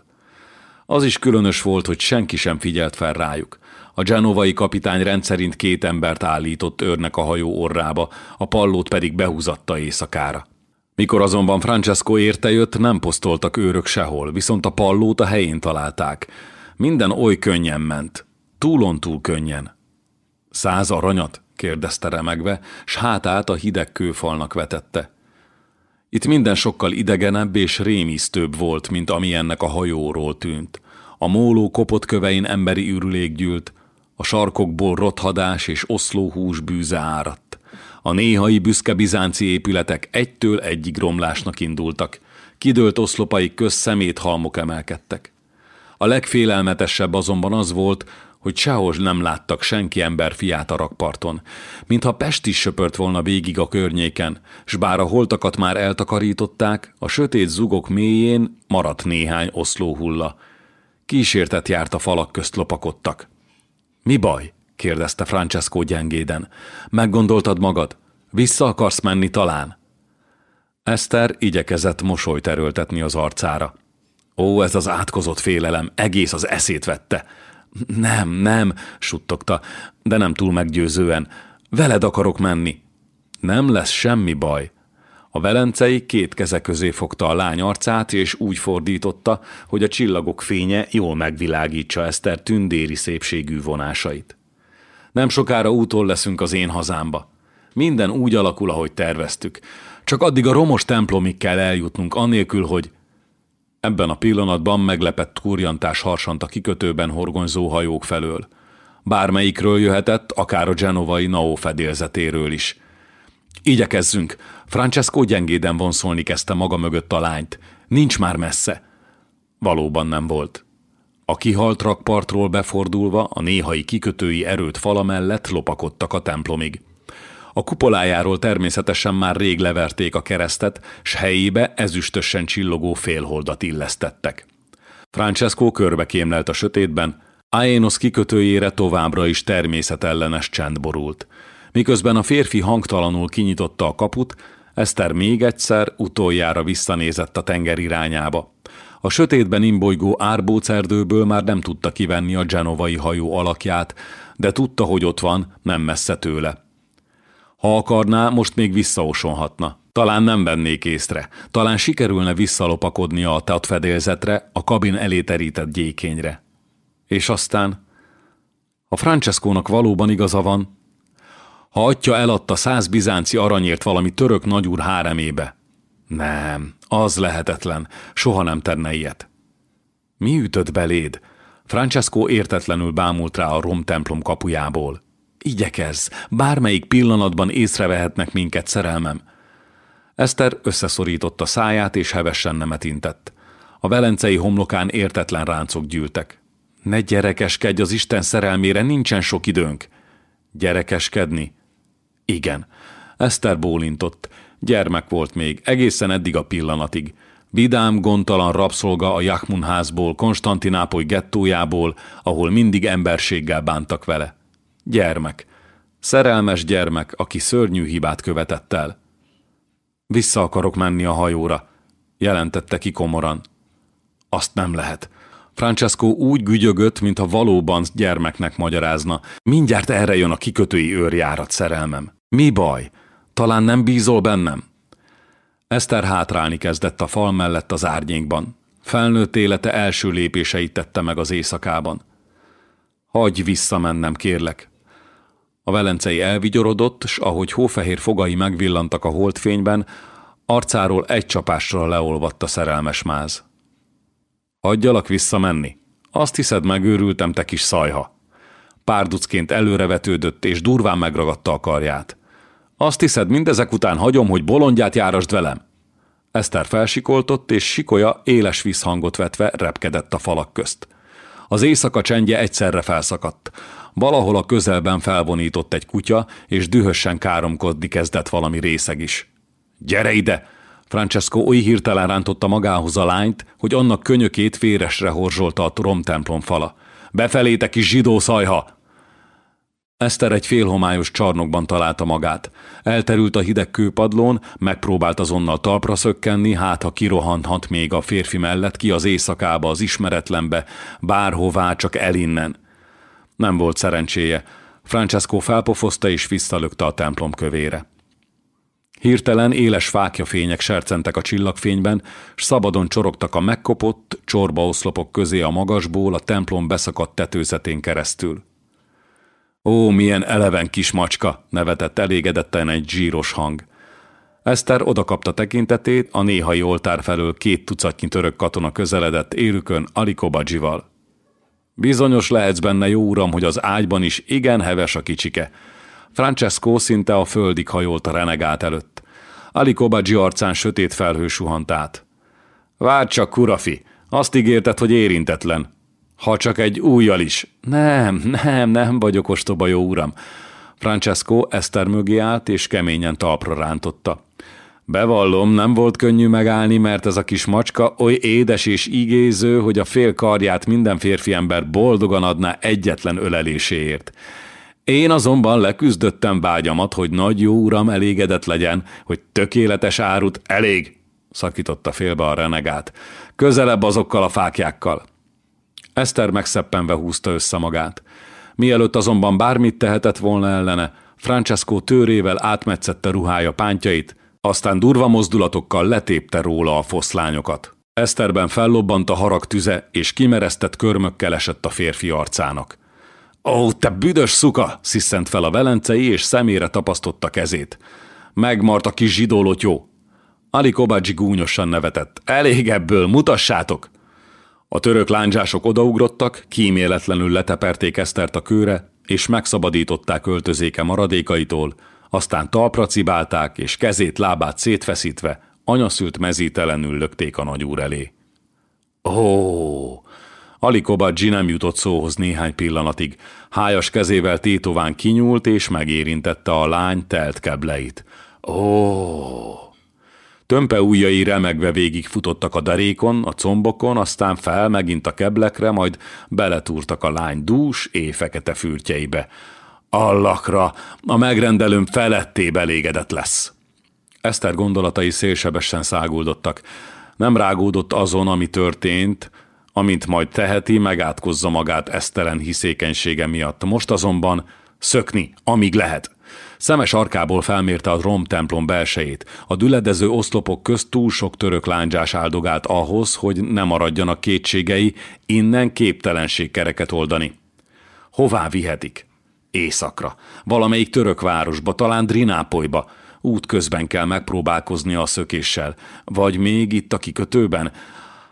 Az is különös volt, hogy senki sem figyelt fel rájuk. A genovai kapitány rendszerint két embert állított őrnek a hajó orrába, a pallót pedig behúzatta éjszakára. Mikor azonban Francesco érte jött, nem posztoltak őrök sehol, viszont a pallót a helyén találták. Minden oly könnyen ment. Túlon túl könnyen. Száz aranyat? Kérdezte remegve, s hátát a hideg kőfalnak vetette. Itt minden sokkal idegenebb és rémisztőbb volt, mint ami ennek a hajóról tűnt. A móló kopott kövein emberi ürülék gyűlt, a sarkokból rothadás és oszlóhús bűze áradt. A néhai büszke bizánci épületek egytől egyig romlásnak indultak. Kidőlt oszlopai köz szeméthalmok emelkedtek. A legfélelmetesebb azonban az volt, hogy sehol nem láttak senki ember fiát a rakparton, mintha Pest is söpört volna végig a környéken, s bár a holtakat már eltakarították, a sötét zugok mélyén maradt néhány oszlóhulla. Kísértet járt a falak közt lopakodtak. Mi baj? kérdezte Francesco gyengéden. Meggondoltad magad? Vissza akarsz menni talán? Eszter igyekezett mosolyt erőltetni az arcára. Ó, ez az átkozott félelem egész az eszét vette. Nem, nem, suttogta, de nem túl meggyőzően. Veled akarok menni. Nem lesz semmi baj. A velencei két keze közé fogta a lány arcát, és úgy fordította, hogy a csillagok fénye jól megvilágítsa Eszter tündéri szépségű vonásait. Nem sokára úton leszünk az én hazámba. Minden úgy alakul, ahogy terveztük. Csak addig a romos templomig kell eljutnunk, annélkül, hogy Ebben a pillanatban meglepett kurjantás harsant a kikötőben horgonyzó hajók felől. Bármelyikről jöhetett, akár a genovai Nao fedélzetéről is. Igyekezzünk! Francesco gyengéden vonszolni kezdte maga mögött a lányt. Nincs már messze. Valóban nem volt. A kihalt rakpartról befordulva a néhai kikötői erőt fala mellett lopakodtak a templomig. A kupolájáról természetesen már rég leverték a keresztet, s helyébe ezüstösen csillogó félholdat illesztettek. Francesco körbe kémlelt a sötétben, Aenos kikötőjére továbbra is természetellenes csend borult. Miközben a férfi hangtalanul kinyitotta a kaput, Eszter még egyszer utoljára visszanézett a tenger irányába. A sötétben imbolygó árbócerdőből már nem tudta kivenni a genovai hajó alakját, de tudta, hogy ott van, nem messze tőle. Ha akarná, most még visszaosonhatna. Talán nem vennék észre. Talán sikerülne visszalopakodnia a fedélzetre, a kabin elé terített gyékényre. És aztán... Ha Francescónak valóban igaza van, ha atya eladta száz bizánci aranyért valami török nagyúr háremébe. Nem, az lehetetlen, soha nem tenne ilyet. Mi ütött beléd? Francesco értetlenül bámult rá a rom templom kapujából. Igyekezz, bármelyik pillanatban észrevehetnek minket, szerelmem. Eszter összeszorította száját, és hevesen nemet intett. A velencei homlokán értetlen ráncok gyűltek. Ne gyerekeskedj az Isten szerelmére, nincsen sok időnk. Gyerekeskedni? Igen. Eszter bólintott. Gyermek volt még, egészen eddig a pillanatig. Vidám, gondtalan rabszolga a Jachmun házból, Konstantinápoly gettójából, ahol mindig emberséggel bántak vele. Gyermek. Szerelmes gyermek, aki szörnyű hibát követett el. Vissza akarok menni a hajóra, jelentette ki komoran. Azt nem lehet. Francesco úgy gügyögött, mintha valóban gyermeknek magyarázna. Mindjárt erre jön a kikötői őrjárat, szerelmem. Mi baj? Talán nem bízol bennem? Eszter hátrálni kezdett a fal mellett az árnyékban. Felnőtt élete első lépéseit tette meg az éjszakában. Hagyj visszamennem, kérlek. A velencei elvigyorodott, s ahogy hófehér fogai megvillantak a holdfényben, Arcáról egy csapásra leolvadt a szerelmes máz. Hagyjalak visszamenni? Azt hiszed, megőrültem, te kis szajha. Párducként előrevetődött, és durván megragadta a karját. Azt hiszed, mindezek után hagyom, hogy bolondját járasd velem? Eszter felsikoltott, és sikolya éles visszhangot vetve repkedett a falak közt. Az éjszaka csendje egyszerre felszakadt. Valahol a közelben felvonított egy kutya, és dühösen káromkodni kezdett valami részeg is. Gyere ide! Francesco oly hirtelen rántotta magához a lányt, hogy annak könyökét véresre horzsolta a romtemplom fala. Befelétek is zsidó szajha! Eszter egy félhomályos csarnokban találta magát. Elterült a hideg kőpadlón, megpróbált azonnal talpra szökkenni, hát ha kirohanhat még a férfi mellett ki az éjszakába, az ismeretlenbe, bárhová, csak elinnen. Nem volt szerencséje. Francesco felpofozta és visszalökte a templom kövére. Hirtelen éles fákja fények sercentek a csillagfényben, s szabadon csorogtak a megkopott, csorbaoszlopok közé a magasból a templom beszakadt tetőzetén keresztül. Ó, milyen eleven kis macska, nevetett elégedetten egy zsíros hang. Eszter odakapta tekintetét, a néhai oltár felől két tucatnyi török katona közeledett érükön Alikobadzsival. Bizonyos lehetsz benne, jó uram, hogy az ágyban is igen heves a kicsike. Francesco szinte a földig hajolt a renegát előtt. Alikobadzsi arcán sötét felhő suhant át. Várj csak, kurafi, azt ígérted, hogy érintetlen. Ha csak egy újjal is. Nem, nem, nem vagyok ostoba, jó uram. Francesco Eszter mögé állt, és keményen talpra rántotta. Bevallom, nem volt könnyű megállni, mert ez a kis macska oly édes és igéző, hogy a fél karját minden férfi ember boldogan adná egyetlen öleléséért. Én azonban leküzdöttem vágyamat, hogy nagy jó uram elégedett legyen, hogy tökéletes árut elég, szakította félbe a renegát. Közelebb azokkal a fákjákkal. Eszter megszeppenve húzta össze magát. Mielőtt azonban bármit tehetett volna ellene, Francesco tőrével átmetszette ruhája pántjait, aztán durva mozdulatokkal letépte róla a foszlányokat. Eszterben fellobbant a harag tüze, és kimeresztett körmökkel esett a férfi arcának. Ó, te büdös szuka! sziszent fel a velencei, és szemére tapasztotta kezét. Megmart a kis jó. Ali Kobadzsi gúnyosan nevetett. Elég ebből, mutassátok! A török lándzsások odaugrottak, kíméletlenül leteperték Esztert a kőre, és megszabadították öltözéke maradékaitól, aztán talpra cibálták, és kezét, lábát szétfeszítve, anyaszült mezítelenül lökték a nagyúr elé. Ó! Ali Kobadzsi nem jutott szóhoz néhány pillanatig. Hájas kezével tétován kinyúlt, és megérintette a lány telt kebleit. Ó! Tömpe ujjai remegve végig futottak a derékon, a combokon, aztán fel megint a keblekre, majd beletúrtak a lány dús, éjfekete fürtjeibe. Allakra, a megrendelőm feletté belégedett lesz. Eszter gondolatai szélsebesen száguldottak. Nem rágódott azon, ami történt, amint majd teheti, megátkozza magát esztelen hiszékenysége miatt. Most azonban szökni, amíg lehet. Szemes arkából felmérte a Rom templom belsejét. A düledező oszlopok közt túl sok török lándzsás áldogált ahhoz, hogy ne maradjanak kétségei, innen képtelenség kereket oldani. Hová vihetik? Északra. Valamelyik török városba, talán Drinápolyba. Útközben kell megpróbálkozni a szökéssel. Vagy még itt a kikötőben?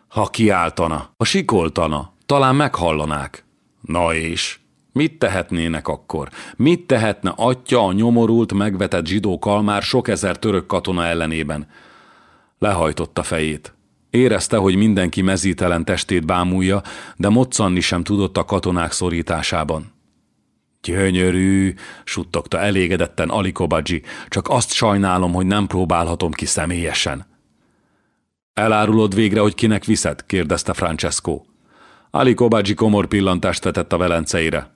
Ha kiáltana, ha sikoltana, talán meghallanák. Na és? Mit tehetnének akkor? Mit tehetne atya a nyomorult, megvetett zsidó kalmár sok ezer török katona ellenében? Lehajtotta fejét. Érezte, hogy mindenki mezítelen testét bámulja, de moccanni sem tudott a katonák szorításában. Gyönyörű, suttogta elégedetten Alikobadzsi, csak azt sajnálom, hogy nem próbálhatom ki személyesen. Elárulod végre, hogy kinek viszed? kérdezte Francesco. Alikobadzsi komor pillantást vetett a velenceire.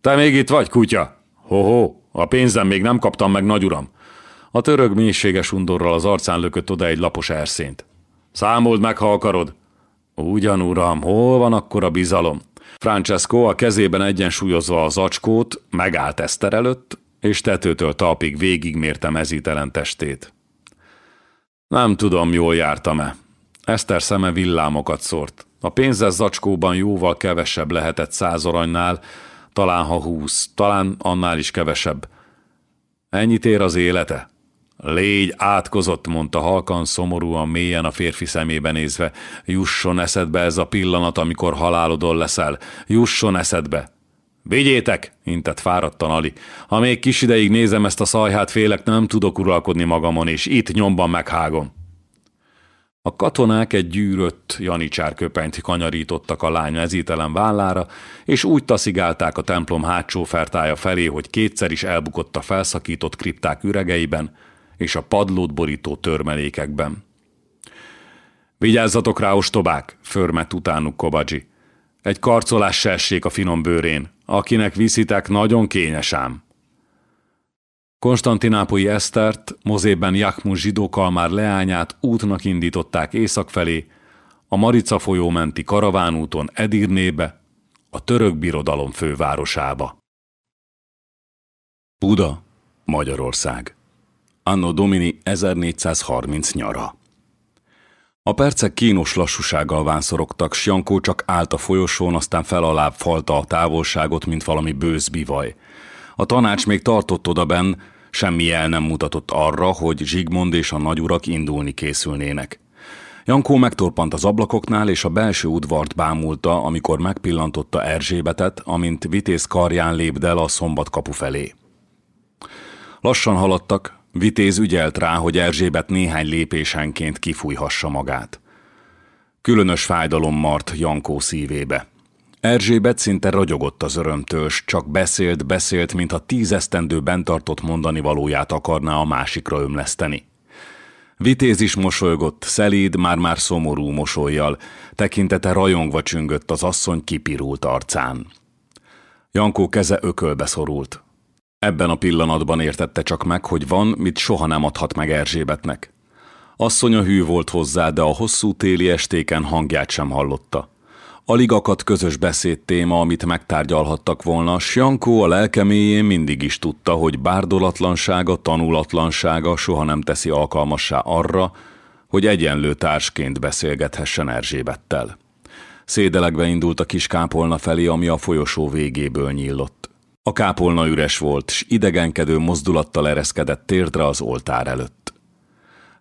Te még itt vagy, kutya? Ho-ho, a pénzem még nem kaptam meg, nagyuram. A török mélységes undorral az arcán lökött oda egy lapos erszént. Számold meg, ha akarod. Ugyan, uram, hol van akkor a bizalom? Francesco a kezében egyensúlyozva az acskót megállt Eszter előtt, és tetőtől talpig végigmérte mezítelen testét. Nem tudom, jól jártam-e. Eszter szeme villámokat szórt. A pénzes zacskóban jóval kevesebb lehetett száz aranynál, talán ha húsz, talán annál is kevesebb. Ennyit ér az élete? Légy átkozott, mondta halkan, szomorúan, mélyen a férfi szemébe nézve. Jusson eszedbe ez a pillanat, amikor halálodon leszel. Jusson eszedbe. Vigyétek, intett fáradtan Ali. Ha még kis ideig nézem ezt a szajhát, félek, nem tudok uralkodni magamon, és itt nyomban meghágom. A katonák egy gyűrött janicsár köpenyt kanyarítottak a lány ezítelen vállára, és úgy taszigálták a templom hátsó fertája felé, hogy kétszer is elbukott a felszakított kripták üregeiben és a padlót borító törmelékekben. Vigyázzatok rá, ostobák! förmet utánuk Kobadzsi. Egy karcolás se a finom bőrén. Akinek viszitek, nagyon kényes ám. Konstantinápolyi Esztert, mozében Jakmus zsidókkal már leányát útnak indították észak felé, a Marica folyó menti karavánúton Edirnébe, a török birodalom fővárosába. Buda, Magyarország. Anno Domini 1430 nyara. A percek kínos lassúsággal vánszorogtak, s csak állt a folyosón, aztán felalább falta a távolságot, mint valami bősz bivaj. A tanács még tartott odaben, semmi jel nem mutatott arra, hogy Zsigmond és a nagyurak indulni készülnének. Jankó megtorpant az ablakoknál, és a belső udvart bámulta, amikor megpillantotta Erzsébetet, amint vitéz karján lépdel a szombatkapu felé. Lassan haladtak, Vitéz ügyelt rá, hogy Erzsébet néhány lépésenként kifújhassa magát. Különös fájdalom mart Jankó szívébe. Erzsébet szinte ragyogott az örömtől, s csak beszélt, beszélt, mintha tízesztendő bentartott mondani valóját akarná a másikra ömleszteni. Vitéz is mosolygott, szelíd, már-már szomorú mosolyjal, tekintete rajongva csüngött az asszony kipirult arcán. Jankó keze ökölbe szorult. Ebben a pillanatban értette csak meg, hogy van, mit soha nem adhat meg Erzsébetnek. Asszonya hű volt hozzá, de a hosszú téli estéken hangját sem hallotta. Alig akadt közös beszédtéma, amit megtárgyalhattak volna, s Jankó a lelkeméjén mindig is tudta, hogy bárdolatlansága, tanulatlansága soha nem teszi alkalmassá arra, hogy egyenlő társként beszélgethessen Erzsébettel. Szédelegve indult a kis kápolna felé, ami a folyosó végéből nyílott. A kápolna üres volt, s idegenkedő mozdulattal ereszkedett térdre az oltár előtt.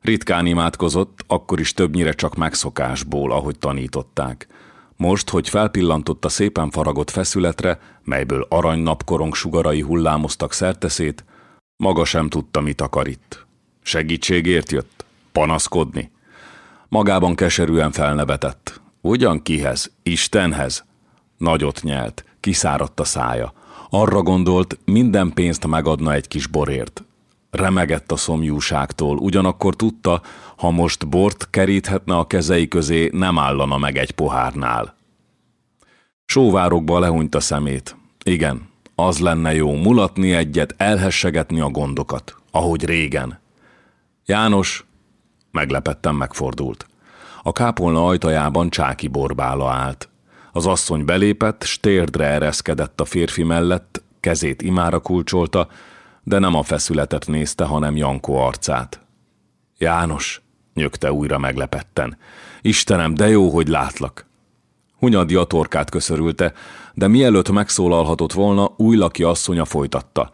Ritkán imádkozott, akkor is többnyire csak megszokásból, ahogy tanították – most, hogy felpillantott a szépen faragott feszületre, melyből aranynapkorong sugarai hullámoztak szerteszét, maga sem tudta, mit akar itt. Segítségért jött? Panaszkodni? Magában keserűen felnevetett. Ugyan kihez? Istenhez? Nagyot nyelt, kiszáradt a szája. Arra gondolt, minden pénzt megadna egy kis borért. Remegett a szomjúságtól, ugyanakkor tudta, ha most bort keríthetne a kezei közé, nem állana meg egy pohárnál. Sóvárokba a szemét. Igen, az lenne jó mulatni egyet, elhessegetni a gondokat, ahogy régen. János meglepetten megfordult. A kápolna ajtajában Csáki borbála állt. Az asszony belépett, s térdre ereszkedett a férfi mellett, kezét imára kulcsolta, de nem a feszületet nézte, hanem Jankó arcát. János, nyögte újra meglepetten. Istenem, de jó, hogy látlak. Hunyadi a torkát köszörülte, de mielőtt megszólalhatott volna, új laki asszonya folytatta.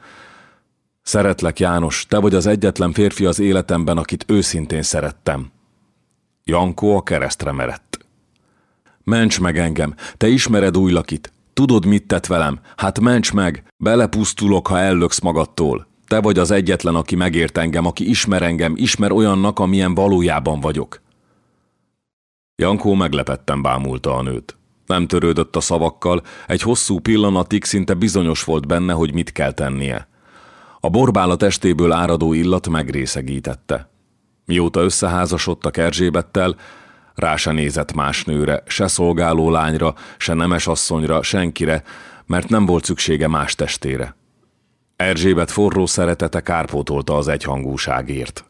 Szeretlek, János, te vagy az egyetlen férfi az életemben, akit őszintén szerettem. Jankó a keresztre merett. Ments meg engem, te ismered új lakit. Tudod, mit tett velem? Hát ments meg, belepusztulok, ha ellöksz magadtól. Te vagy az egyetlen, aki megért engem, aki ismer engem, ismer olyannak, amilyen valójában vagyok. Jankó meglepetten bámulta a nőt. Nem törődött a szavakkal, egy hosszú pillanatig szinte bizonyos volt benne, hogy mit kell tennie. A borbála testéből áradó illat megrészegítette. Mióta összeházasodtak Erzsébettel, rá se nézett más nőre, se szolgáló lányra, se nemes asszonyra, senkire, mert nem volt szüksége más testére. Erzsébet forró szeretete kárpótolta az egyhangúságért.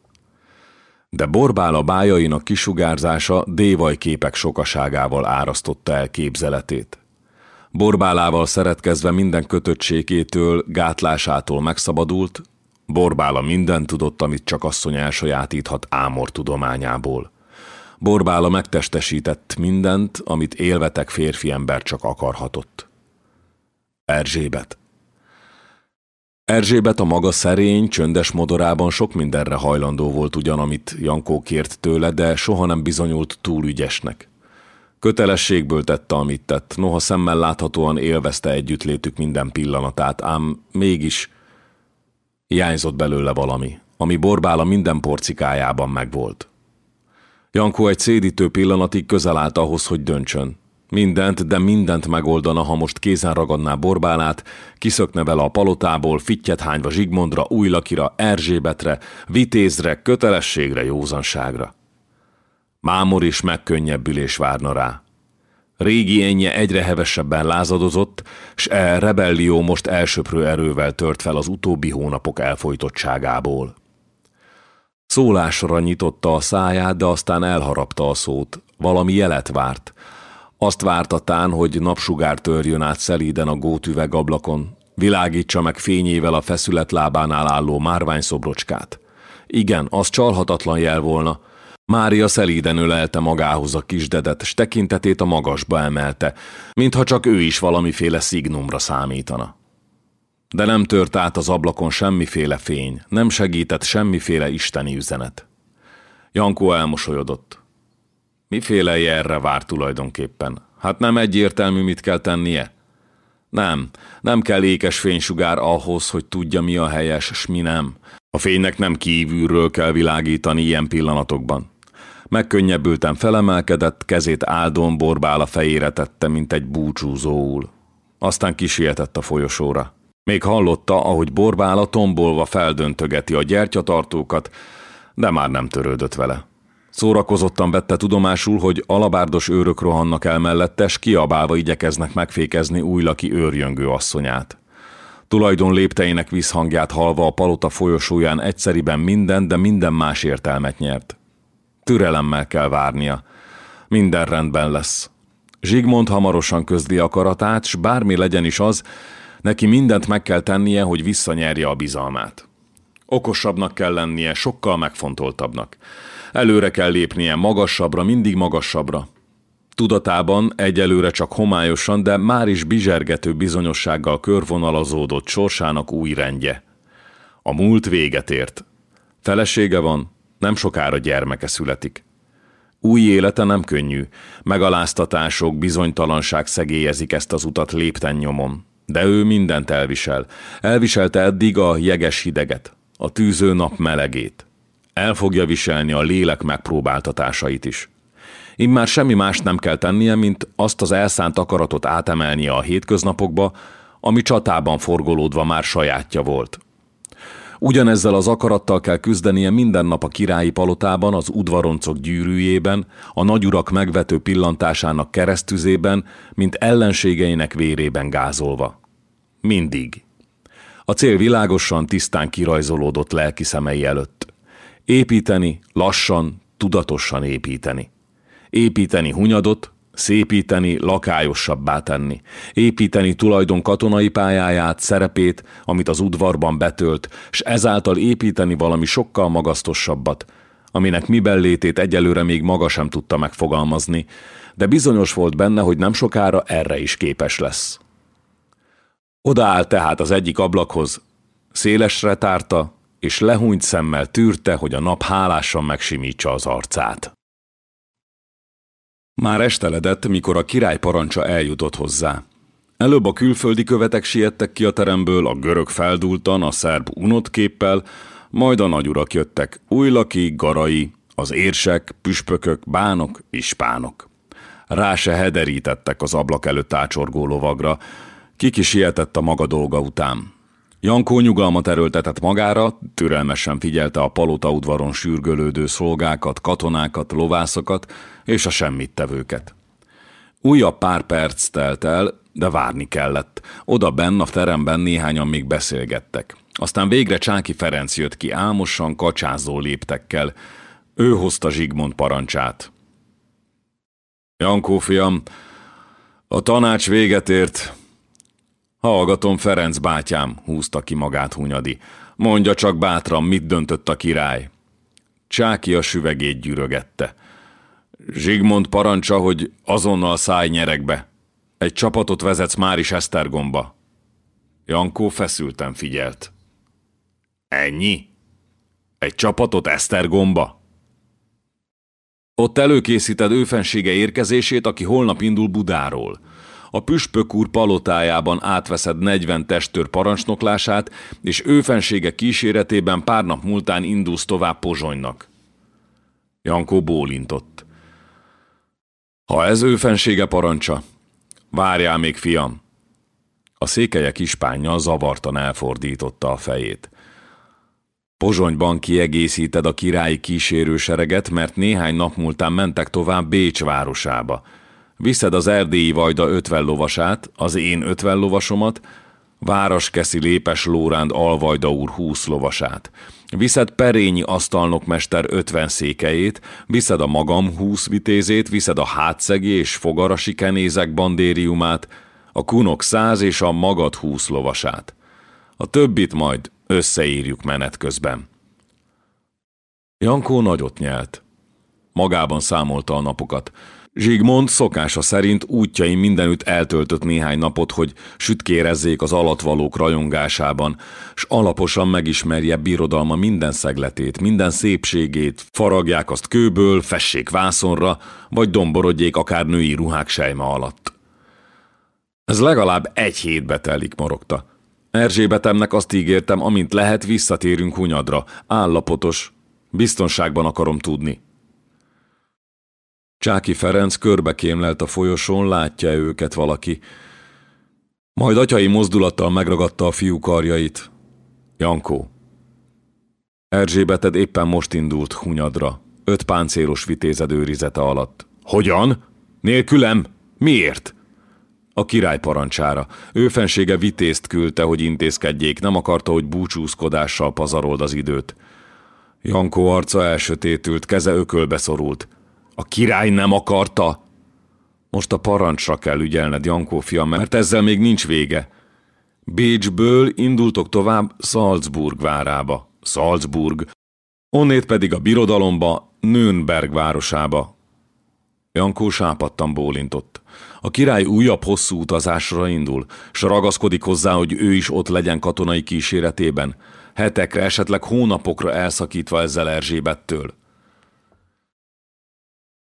De Borbála bájainak kisugárzása dévaj képek sokaságával árasztotta el képzeletét. Borbálával szeretkezve minden kötöttségétől, gátlásától megszabadult, Borbála minden tudott, amit csak asszony elsajátíthat ámor tudományából. Borbála megtestesített mindent, amit élvetek férfi ember csak akarhatott. Erzsébet. Erzsébet a maga szerény, csöndes modorában sok mindenre hajlandó volt ugyan, amit Jankó kért tőle, de soha nem bizonyult túl ügyesnek. Kötelességből tette, amit tett, noha szemmel láthatóan élvezte együttlétük minden pillanatát, ám mégis hiányzott belőle valami, ami Borbála minden porcikájában megvolt. Jankó egy szédítő pillanatig közel állt ahhoz, hogy döntsön. Mindent, de mindent megoldana, ha most kézen ragadná Borbálát, kiszökne vele a palotából, fittyet hányva Zsigmondra, Újlakira, Erzsébetre, Vitézre, kötelességre, józanságra. Mámor is megkönnyebbülés várna rá. Régi énje egyre hevesebben lázadozott, s e rebellió most elsöprő erővel tört fel az utóbbi hónapok elfolytottságából. Szólásra nyitotta a száját, de aztán elharapta a szót. Valami jelet várt. Azt vártatán, hogy napsugár törjön át szelíden a gótüveg ablakon, világítsa meg fényével a feszület lábánál álló márványszobrocskát. Igen, az csalhatatlan jel volna. Mária szelíden ölelte magához a kisdedet, s tekintetét a magasba emelte, mintha csak ő is valamiféle szignumra számítana. De nem tört át az ablakon semmiféle fény, nem segített semmiféle isteni üzenet. Jankó elmosolyodott. Miféle jelre vár tulajdonképpen? Hát nem egyértelmű, mit kell tennie? Nem, nem kell ékes fénysugár ahhoz, hogy tudja, mi a helyes, s mi nem. A fénynek nem kívülről kell világítani ilyen pillanatokban. Megkönnyebbülten felemelkedett, kezét áldon a fejére tette, mint egy búcsúzóul. Aztán kisietett a folyosóra. Még hallotta, ahogy borbála tombolva feldöntögeti a gyertyatartókat, de már nem törődött vele. Szórakozottan vette tudomásul, hogy alabárdos őrök rohannak el mellette, s kiabálva igyekeznek megfékezni újlaki őrjöngő asszonyát. Tulajdon lépteinek visszhangját halva a palota folyosóján egyszeriben minden, de minden más értelmet nyert. Türelemmel kell várnia. Minden rendben lesz. Zsigmond hamarosan közli akaratát, s bármi legyen is az, neki mindent meg kell tennie, hogy visszanyerje a bizalmát. Okosabbnak kell lennie, sokkal megfontoltabbnak. Előre kell lépnie, magasabbra, mindig magasabbra. Tudatában egyelőre csak homályosan, de már is bizsergető bizonyossággal körvonalazódott sorsának új rendje. A múlt véget ért. Felesége van, nem sokára gyermeke születik. Új élete nem könnyű, megaláztatások, bizonytalanság szegélyezik ezt az utat lépten nyomon. De ő mindent elvisel. Elviselte eddig a jeges hideget, a tűző nap melegét. El fogja viselni a lélek megpróbáltatásait is. Immár semmi mást nem kell tennie, mint azt az elszánt akaratot átemelnie a hétköznapokba, ami csatában forgolódva már sajátja volt. Ugyanezzel az akarattal kell küzdenie minden nap a királyi palotában, az udvaroncok gyűrűjében, a nagyurak megvető pillantásának keresztüzében, mint ellenségeinek vérében gázolva. Mindig. A cél világosan, tisztán kirajzolódott lelki szemei előtt. Építeni, lassan, tudatosan építeni. Építeni hunyadot, Szépíteni, lakályosabbá tenni. Építeni tulajdon katonai pályáját, szerepét, amit az udvarban betölt, s ezáltal építeni valami sokkal magasztosabbat, aminek mi bellétét egyelőre még maga sem tudta megfogalmazni, de bizonyos volt benne, hogy nem sokára erre is képes lesz. Odaáll tehát az egyik ablakhoz, szélesre tárta, és lehúnyt szemmel tűrte, hogy a nap hálásan megsimítsa az arcát. Már esteledett, mikor a király parancsa eljutott hozzá. Előbb a külföldi követek siettek ki a teremből, a görög feldultan, a szerb unott képpel, majd a nagyurak jöttek, újlaki, garai, az érsek, püspökök, bánok, ispánok. Rá se hederítettek az ablak előtt ácsorgó lovagra, kiki sietett a maga dolga után. Jankó nyugalmat erőltetett magára, türelmesen figyelte a palota udvaron sürgölődő szolgákat, katonákat, lovászokat és a semmit tevőket. Újabb pár perc telt el, de várni kellett. Oda benn a teremben néhányan még beszélgettek. Aztán végre Csáki Ferenc jött ki álmosan, kacsázó léptekkel. Ő hozta Zsigmond parancsát. Jankó fiam, a tanács véget ért, Hallgatom, Ferenc bátyám, húzta ki magát Hunyadi. Mondja csak bátran, mit döntött a király. Csáki a süvegét gyűrögette. Zsigmond parancsa, hogy azonnal szállj nyerekbe. Egy csapatot vezetsz már is Esztergomba. Jankó feszülten figyelt. Ennyi? Egy csapatot Esztergomba? Ott előkészíted őfensége érkezését, aki holnap indul Budáról. A püspök úr palotájában átveszed 40 testőr parancsnoklását, és őfensége kíséretében pár nap múltán indulsz tovább Pozsonynak. Jankó bólintott. Ha ez őfensége parancsa, várjál még, fiam. A székelyek kispánja zavartan elfordította a fejét. Pozsonyban kiegészíted a királyi kísérősereget, mert néhány nap múltán mentek tovább Bécs városába. Viszed az erdélyi vajda ötven lovasát, az én ötven lovasomat, Váraskeszi Lépes Lóránd Alvajda úr húsz lovasát. Viszed Perényi asztalnokmester ötven székejét, viszed a magam húsz vitézét, viszed a hátszegi és fogarasi kenézek bandériumát, a kunok száz és a magad húsz lovasát. A többit majd összeírjuk menet közben. Jankó nagyot nyelt. Magában számolta a napokat. Zsigmond szokása szerint útjai mindenütt eltöltött néhány napot, hogy sütkérezzék az alatvalók rajongásában, s alaposan megismerje birodalma minden szegletét, minden szépségét, faragják azt kőből, fessék vászonra, vagy domborodjék akár női ruhák sejma alatt. Ez legalább egy hétbe telik, morogta. Erzsébetemnek azt ígértem, amint lehet, visszatérünk Hunyadra. Állapotos. Biztonságban akarom tudni. Csáki Ferenc körbe kémlelt a folyosón, látja őket valaki. Majd atyai mozdulattal megragadta a fiú karjait. Jankó. Erzsébeted éppen most indult Hunyadra, öt páncélos vitézed őrizete alatt. Hogyan? Nélkülem? Miért? A király parancsára. Ő fensége vitézt küldte, hogy intézkedjék, nem akarta, hogy búcsúzkodással pazarold az időt. Jankó arca elsötétült, keze ökölbe szorult. A király nem akarta? Most a parancsra kell ügyelned, Jankó fia, mert ezzel még nincs vége. Bécsből indultok tovább Salzburg várába. Salzburg. Onnét pedig a birodalomba, Nürnberg városába. Jankó sápadtan bólintott. A király újabb hosszú utazásra indul, s ragaszkodik hozzá, hogy ő is ott legyen katonai kíséretében, hetekre, esetleg hónapokra elszakítva ezzel Erzsébettől.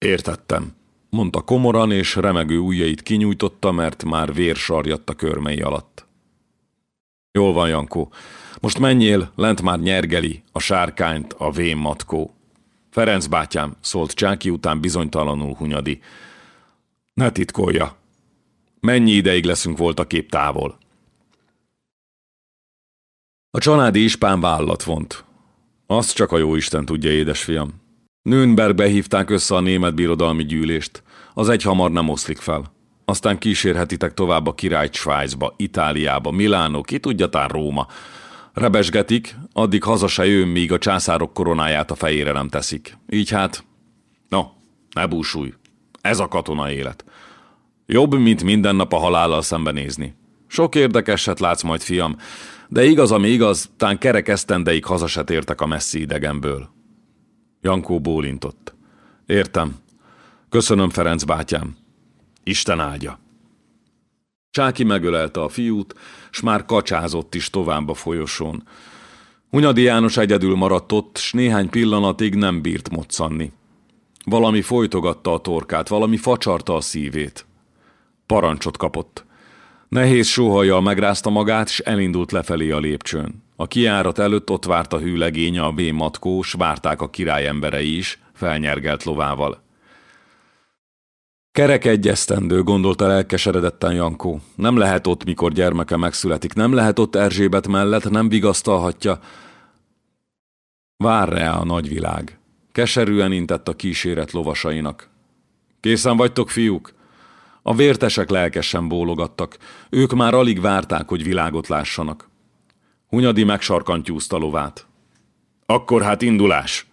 Értettem, mondta komoran, és remegő ujjait kinyújtotta, mert már vér sarjadt a körmei alatt. Jól van, Jankó. Most menjél, lent már nyergeli a sárkányt a vén matkó. Ferenc bátyám, szólt Csáki után bizonytalanul Hunyadi. Ne titkolja. Mennyi ideig leszünk volt a kép távol? A családi ispán vállat vont. Azt csak a jó Isten tudja, édesfiam. Nürnbergbe hívták össze a német birodalmi gyűlést. Az egy hamar nem oszlik fel. Aztán kísérhetitek tovább a király Svájcba, Itáliába, Milánó, ki tudja tán Róma. Rebesgetik, addig haza se jön, míg a császárok koronáját a fejére nem teszik. Így hát, no, ne búsulj. Ez a katona élet. Jobb, mint minden nap a halállal szembenézni. Sok érdekeset látsz majd, fiam, de igaz, ami igaz, tán kerek esztendeig haza se tértek a messzi idegemből. Jankó bólintott. Értem. Köszönöm, Ferenc bátyám. Isten áldja. Csáki megölelte a fiút, s már kacsázott is tovább a folyosón. Hunyadi János egyedül maradt ott, s néhány pillanatig nem bírt moccanni. Valami folytogatta a torkát, valami facsarta a szívét. Parancsot kapott. Nehéz sóhajjal megrázta magát, s elindult lefelé a lépcsőn. A kiárat előtt ott várt a hűlegénye, a matkó, s várták a király emberei is, felnyergelt lovával. Kerek egyesztendő, gondolta elkeseredetten Jankó. Nem lehet ott, mikor gyermeke megszületik, nem lehet ott Erzsébet mellett, nem vigasztalhatja. Vár rá a nagyvilág. Keserűen intett a kíséret lovasainak. Készen vagytok, fiúk? A vértesek lelkesen bólogattak. Ők már alig várták, hogy világot lássanak. Hunyadi megsarkantyúzta lovát. Akkor hát indulás!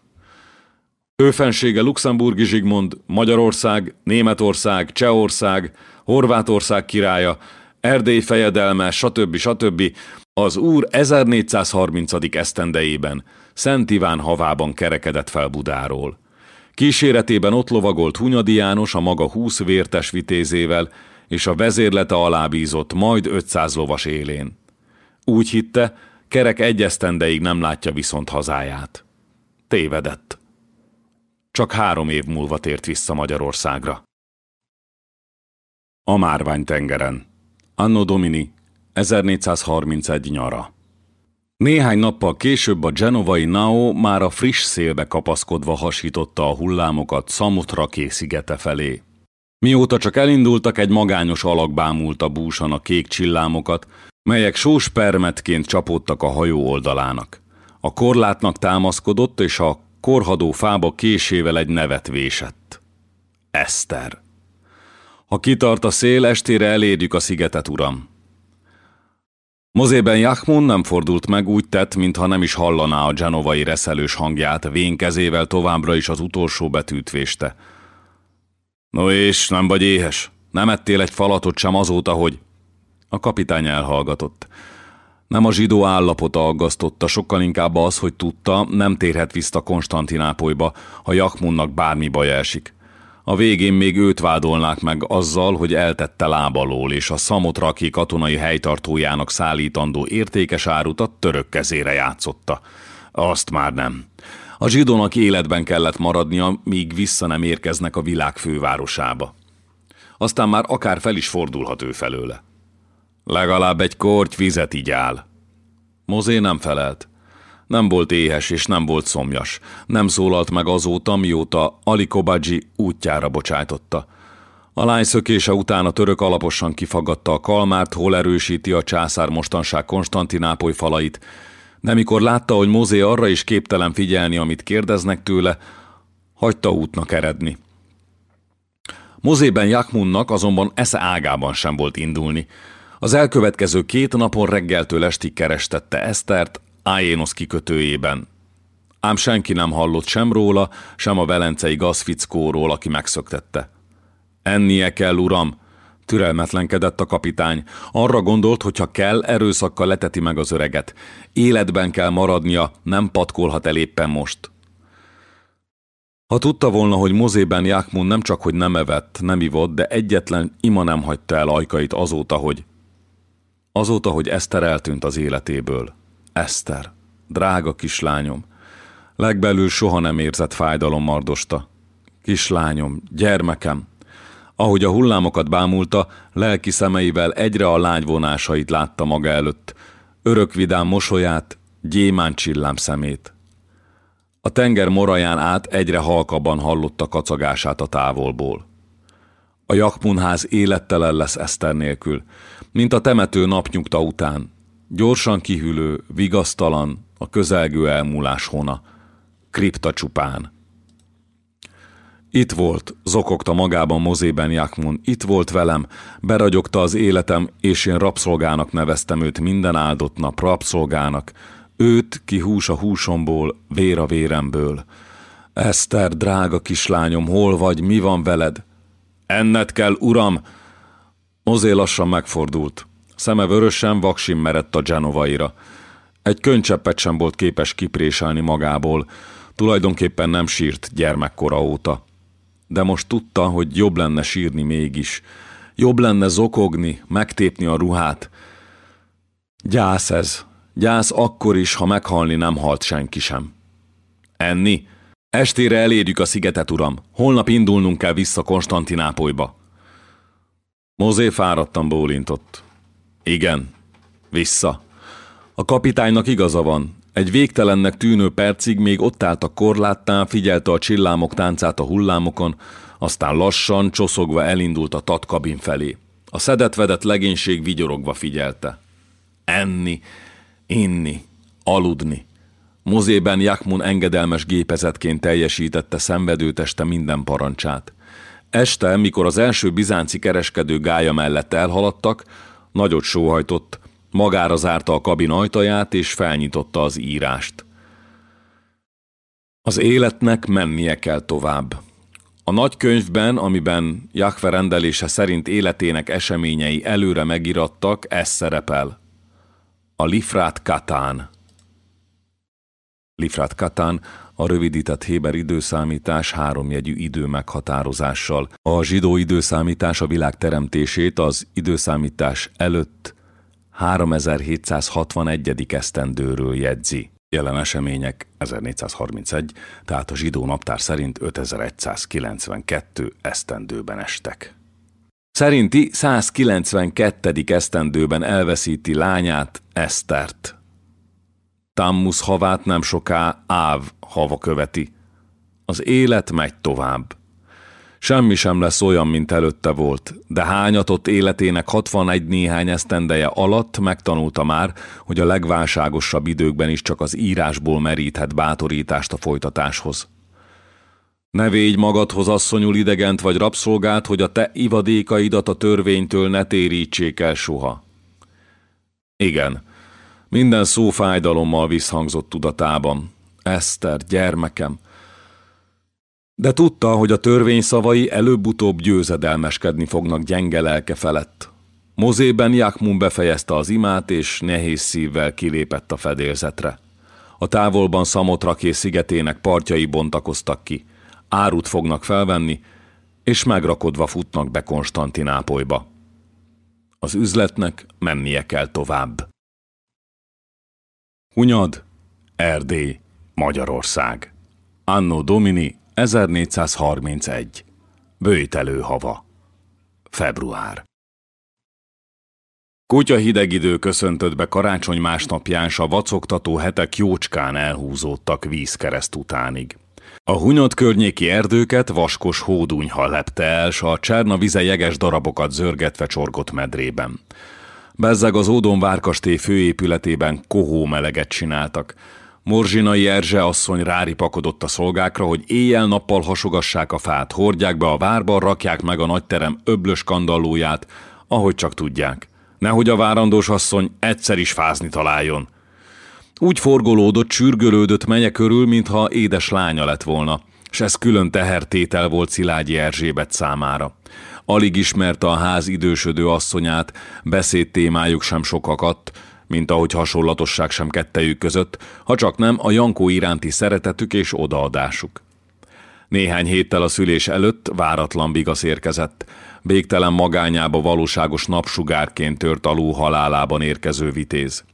Őfensége Luxemburgi Zsigmond, Magyarország, Németország, Csehország, Horvátország királya, Erdély fejedelme, stb. stb. az úr 1430. esztendejében Szent Iván havában kerekedett fel Budáról. Kíséretében ott lovagolt Hunyadi János a maga húsz vértes vitézével, és a vezérlete alá bízott majd 500 lovas élén. Úgy hitte, Kerek egyesztendeig nem látja viszont hazáját. Tévedett. Csak három év múlva tért vissza Magyarországra. A Márvány tengeren. Anno Domini 1431 nyara. Néhány nappal később a genovai Nao már a friss szélbe kapaszkodva hasította a hullámokat Szamutra készigete felé. Mióta csak elindultak, egy magányos alak bámult a búsan a kék csillámokat, melyek sós permetként csapódtak a hajó oldalának. A korlátnak támaszkodott, és a korhadó fába késével egy nevet vésett. Eszter. Ha kitart a szél, estére elérjük a szigetet, uram. Mozében Jachmon nem fordult meg, úgy tett, mintha nem is hallaná a genovai reszelős hangját, vénkezével továbbra is az utolsó betűt véste. No és, nem vagy éhes? Nem ettél egy falatot sem azóta, hogy... A kapitány elhallgatott. Nem a zsidó állapota aggasztotta, sokkal inkább az, hogy tudta, nem térhet vissza Konstantinápolyba, ha Jakmunnak bármi baj esik. A végén még őt vádolnák meg azzal, hogy eltette lábalól, és a Szamotraki katonai helytartójának szállítandó értékes árut a török kezére játszotta. Azt már nem. A zsidónak életben kellett maradnia, míg vissza nem érkeznek a világ fővárosába. Aztán már akár fel is fordulhat ő felőle. Legalább egy korty vizet így áll. Mozé nem felelt. Nem volt éhes és nem volt szomjas. Nem szólalt meg azóta, mióta Ali Kobadzsi útjára bocsájtotta. A lány szökése után a török alaposan kifagadta a kalmárt, hol erősíti a császár mostanság Konstantinápoly falait, de mikor látta, hogy Mozé arra is képtelen figyelni, amit kérdeznek tőle, hagyta útnak eredni. Mozében Jakmunnak azonban esze ágában sem volt indulni. Az elkövetkező két napon reggeltől estig kerestette Esztert Ájénosz kikötőjében. Ám senki nem hallott sem róla, sem a velencei gazfickóról, aki megszöktette. Ennie kell, uram, Türelmetlenkedett a kapitány. Arra gondolt, hogy ha kell, erőszakkal leteti meg az öreget. Életben kell maradnia, nem patkolhat el éppen most. Ha tudta volna, hogy mozében Jákmun nem csak hogy nem evett, nem ivott, de egyetlen ima nem hagyta el ajkait azóta, hogy... Azóta, hogy Eszter eltűnt az életéből. Eszter, drága kislányom. Legbelül soha nem érzett fájdalom mardosta. Kislányom, gyermekem, ahogy a hullámokat bámulta, lelki szemeivel egyre a lány vonásait látta maga előtt, örökvidám mosolyát, gyémán csillám szemét. A tenger moraján át egyre halkabban hallotta kacagását a távolból. A jakmunház élettelen lesz Eszter nélkül, mint a temető napnyugta után. Gyorsan kihűlő, vigasztalan, a közelgő elmúlás hona. Kripta csupán. Itt volt, zokogta magában mozében Jakmun, itt volt velem, beragyogta az életem, és én rabszolgának neveztem őt minden áldott nap, rabszolgának. Őt, ki hús a húsomból, vér a véremből. Eszter, drága kislányom, hol vagy, mi van veled? Enned kell, uram! Mozé lassan megfordult. Szeme vörösen, vaksin merett a genovaira. Egy könycseppet sem volt képes kipréselni magából, tulajdonképpen nem sírt gyermekkora óta de most tudta, hogy jobb lenne sírni mégis. Jobb lenne zokogni, megtépni a ruhát. Gyász ez. Gyász akkor is, ha meghalni nem halt senki sem. Enni? Estére elérjük a szigetet, uram. Holnap indulnunk kell vissza Konstantinápolyba. Mozé fáradtan bólintott. Igen, vissza. A kapitánynak igaza van. Egy végtelennek tűnő percig még ott állt a korláttán, figyelte a csillámok táncát a hullámokon, aztán lassan, csoszogva elindult a tatkabin felé. A szedetvedett legénység vigyorogva figyelte. Enni, inni, aludni. Mozében Jakmun engedelmes gépezetként teljesítette szenvedőteste minden parancsát. Este, mikor az első bizánci kereskedő gája mellett elhaladtak, nagyot sóhajtott, Magára zárta a kabin ajtaját, és felnyitotta az írást. Az életnek mennie kell tovább. A nagy könyvben, amiben Jahve rendelése szerint életének eseményei előre megirattak, ez szerepel. A Lifrát Katán. Lifrát Katán a rövidített Héber időszámítás háromjegyű idő meghatározással. A zsidó időszámítás a világ teremtését az időszámítás előtt, 3761. esztendőről jegyzi. Jelen események 1431, tehát a zsidó naptár szerint 5192 esztendőben estek. Szerinti 192. esztendőben elveszíti lányát, Esztert. Tammus havát nem soká Áv hava követi. Az élet megy tovább. Semmi sem lesz olyan, mint előtte volt, de hányatott életének 61 néhány esztendeje alatt megtanulta már, hogy a legválságosabb időkben is csak az írásból meríthet bátorítást a folytatáshoz. Ne védj magadhoz asszonyul idegent vagy rabszolgát, hogy a te ivadékaidat a törvénytől ne térítsék el soha. Igen, minden szó fájdalommal visszhangzott tudatában. Eszter, gyermekem, de tudta, hogy a törvény szavai előbb-utóbb győzedelmeskedni fognak gyenge lelke felett. Mozében Jakmun befejezte az imát, és nehéz szívvel kilépett a fedélzetre. A távolban Szamotraké szigetének partjai bontakoztak ki. Árut fognak felvenni, és megrakodva futnak be Konstantinápolyba. Az üzletnek mennie kell tovább. Hunyad, Erdély, Magyarország. Anno Domini 1431. Bőjtelő hava. Február. Kutya hideg idő köszöntött be karácsony másnapján, s a vacogtató hetek jócskán elhúzódtak vízkereszt utánig. A hunyott környéki erdőket vaskos hódunyha lepte el, s a cserna vize jeges darabokat zörgetve csorgott medrében. Bezzeg az Ódon várkastély főépületében kohó meleget csináltak, Morzsinai Erzse asszony ráripakodott a szolgákra, hogy éjjel-nappal hasogassák a fát, hordják be a várba, rakják meg a nagyterem öblös kandallóját, ahogy csak tudják. Nehogy a várandós asszony egyszer is fázni találjon. Úgy forgolódott, csürgölődött menye körül, mintha édes lánya lett volna, s ez külön tehertétel volt Szilágyi Erzsébet számára. Alig ismerte a ház idősödő asszonyát, beszédtémájuk sem sokakat, mint ahogy hasonlatosság sem kettejük között, ha csak nem a Jankó iránti szeretetük és odaadásuk. Néhány héttel a szülés előtt váratlan bigasz érkezett, végtelen magányába valóságos napsugárként tört alul halálában érkező vitéz.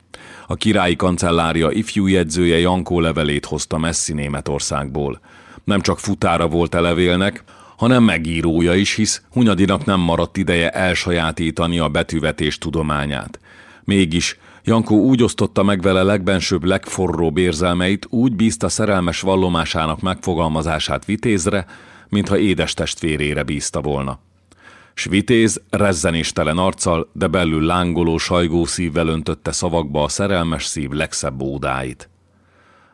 A királyi kancellária ifjú jegyzője Jankó levelét hozta messzi Németországból. Nem csak futára volt elevélnek, hanem megírója is, hisz Hunyadinak nem maradt ideje elsajátítani a betűvetés tudományát. Mégis Jankó úgy osztotta meg vele legbensőbb, legforróbb érzelmeit, úgy bízta szerelmes vallomásának megfogalmazását Vitézre, mintha édes testvérére bízta volna. S Vitéz rezzenéstelen arccal, de belül lángoló, sajgó szívvel öntötte szavakba a szerelmes szív legszebb ódáit.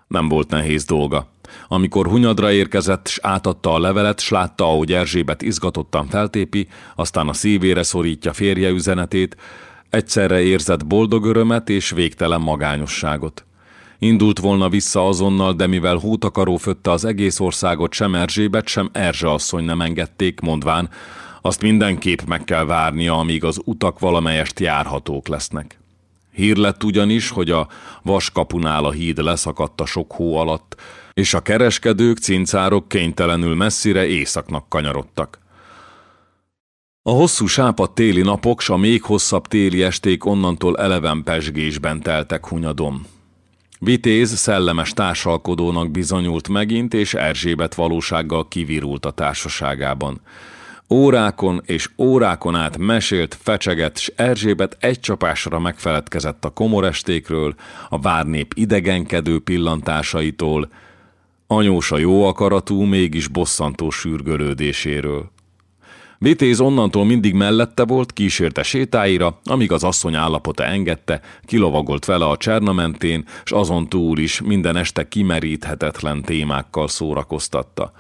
Nem volt nehéz dolga. Amikor Hunyadra érkezett, s átadta a levelet, s látta, ahogy Erzsébet izgatottan feltépi, aztán a szívére szorítja férje üzenetét, Egyszerre érzett boldog örömet és végtelen magányosságot. Indult volna vissza azonnal, de mivel hótakaró fötte az egész országot, sem Erzsébet, sem Erzse asszony nem engedték, mondván, azt mindenképp meg kell várnia, amíg az utak valamelyest járhatók lesznek. Hír lett ugyanis, hogy a vaskapunál a híd leszakadt a sok hó alatt, és a kereskedők, cincárok kénytelenül messzire északnak kanyarodtak. A hosszú sápat téli napok, s a még hosszabb téli esték onnantól eleven pesgésben teltek hunyadom. Vitéz szellemes társalkodónak bizonyult megint, és Erzsébet valósággal kivirult a társaságában. Órákon és órákon át mesélt, fecsegett, s Erzsébet egy csapásra megfeledkezett a komorestékről, a várnép idegenkedő pillantásaitól, anyósa jó akaratú, mégis bosszantó sürgölődéséről. Vitéz onnantól mindig mellette volt, kísérte sétáira, amíg az asszony állapota engedte, kilovagolt vele a csernamentén, s azon túl is minden este kimeríthetetlen témákkal szórakoztatta.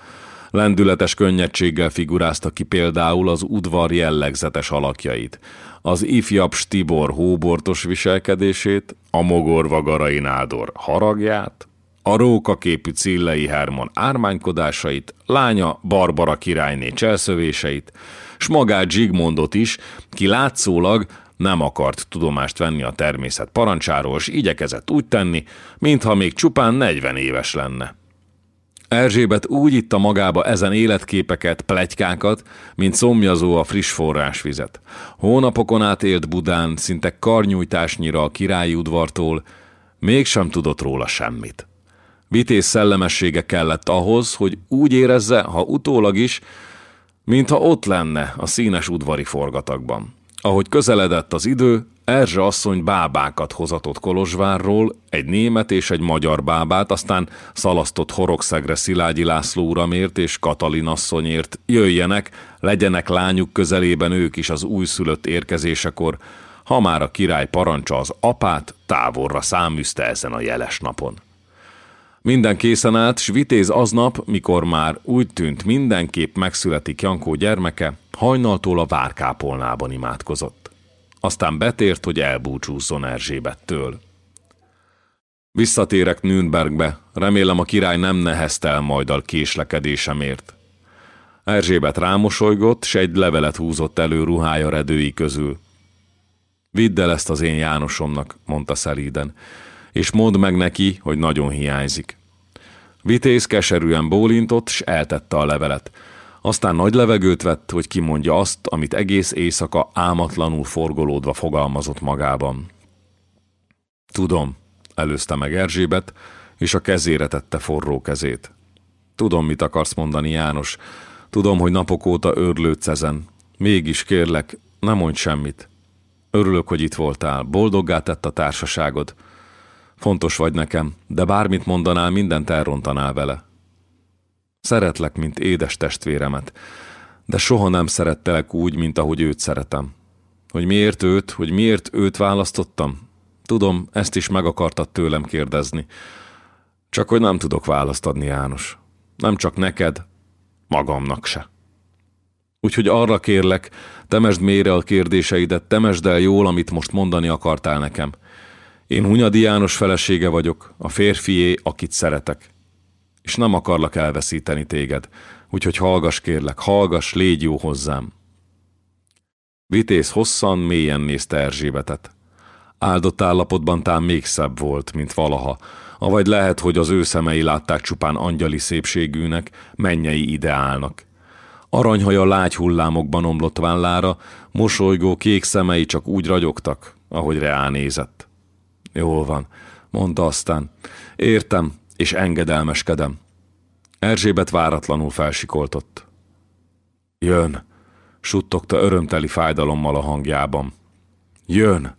Lendületes könnyedséggel figurázta ki például az udvar jellegzetes alakjait, az ifjabb Stibor hóbortos viselkedését, a mogorva Garai Nádor haragját, a rókaképű Cillei Hermon ármánykodásait, lánya Barbara királyné cselszövéseit, s magát Zsigmondot is, ki látszólag nem akart tudomást venni a természet parancsáról, s igyekezett úgy tenni, mintha még csupán 40 éves lenne. Erzsébet úgy itta magába ezen életképeket, plegykákat, mint szomjazó a friss forrásvizet. Hónapokon át élt Budán, szinte karnyújtásnyira a királyi udvartól, mégsem tudott róla semmit. Vitéz szellemessége kellett ahhoz, hogy úgy érezze, ha utólag is, mintha ott lenne a színes udvari forgatagban. Ahogy közeledett az idő, Erzse asszony bábákat hozatott Kolozsvárról, egy német és egy magyar bábát, aztán szalasztott Horogszegre Szilágyi László uramért és Katalin asszonyért, jöjjenek, legyenek lányuk közelében ők is az újszülött érkezésekor, ha már a király parancsa az apát, távolra száműzte ezen a jeles napon. Minden készen állt, s vitéz aznap, mikor már úgy tűnt mindenképp megszületik Jankó gyermeke, hajnaltól a várkápolnában imádkozott. Aztán betért, hogy elbúcsúzzon Erzsébettől. Visszatérek Nürnbergbe, remélem a király nem neheztel majd a késlekedésemért. Erzsébet rámosolygott, s egy levelet húzott elő ruhája redői közül. Vidd el ezt az én Jánosomnak, mondta szelíden és mondd meg neki, hogy nagyon hiányzik. Vitéz keserűen bólintott, s eltette a levelet. Aztán nagy levegőt vett, hogy kimondja azt, amit egész éjszaka álmatlanul forgolódva fogalmazott magában. Tudom, előzte meg Erzsébet, és a kezére tette forró kezét. Tudom, mit akarsz mondani, János. Tudom, hogy napok óta őrlődsz ezen. Mégis kérlek, ne mondj semmit. Örülök, hogy itt voltál. Boldoggá tett a társaságod. Fontos vagy nekem, de bármit mondanál, mindent elrontanál vele. Szeretlek, mint édes testvéremet, de soha nem szerettelek úgy, mint ahogy őt szeretem. Hogy miért őt, hogy miért őt választottam? Tudom, ezt is meg akartad tőlem kérdezni. Csak hogy nem tudok választ adni, János. Nem csak neked, magamnak se. Úgyhogy arra kérlek, temesd mélyre a kérdéseidet, temesd el jól, amit most mondani akartál nekem. Én Hunyadi János felesége vagyok, a férfié, akit szeretek. És nem akarlak elveszíteni téged, úgyhogy hallgass kérlek, hallgass, légy jó hozzám. Vitéz hosszan, mélyen nézte Erzsébetet. Áldott állapotban tám még szebb volt, mint valaha, avagy lehet, hogy az ő szemei látták csupán angyali szépségűnek, mennyei ideálnak. Aranyhaja lágy hullámokban omlott vállára, mosolygó kék szemei csak úgy ragyogtak, ahogy reá nézett. Jól van, mondta aztán. Értem, és engedelmeskedem. Erzsébet váratlanul felsikoltott. Jön, suttogta örömteli fájdalommal a hangjában. Jön!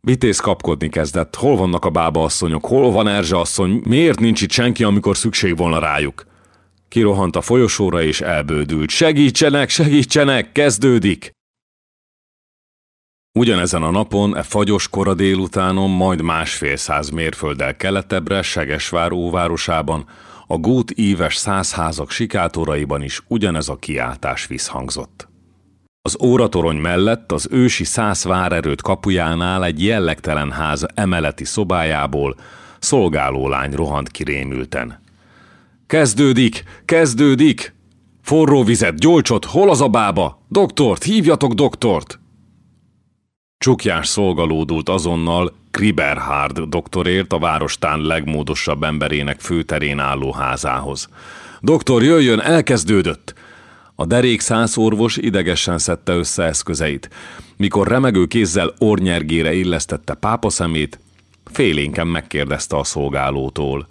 Vitéz kapkodni kezdett. Hol vannak a bába asszonyok? Hol van Erzse asszony? Miért nincs itt senki, amikor szükség volna rájuk? Kirohant a folyosóra és elbődült. Segítsenek, segítsenek, kezdődik! Ugyanezen a napon, e fagyos kora délutánon, majd másfél száz mérfölddel keletebbre, Segesvár óvárosában, a gút íves százházak sikátoraiban is ugyanez a kiáltás visszhangzott. Az óratorony mellett az ősi száz várerőt kapujánál egy jellegtelen ház emeleti szobájából szolgálólány rohant kirémülten. Kezdődik! Kezdődik! Forró vizet, gyolcsot, hol az a bába? Doktort, hívjatok doktort! Csukjás szolgalódult azonnal Kriberhard doktorért a várostán legmódosabb emberének főterén álló házához. Doktor, jöjjön, elkezdődött! A derék orvos idegesen szedte össze eszközeit. Mikor remegő kézzel ornyergére illesztette pápa szemét, félénken megkérdezte a szolgálótól.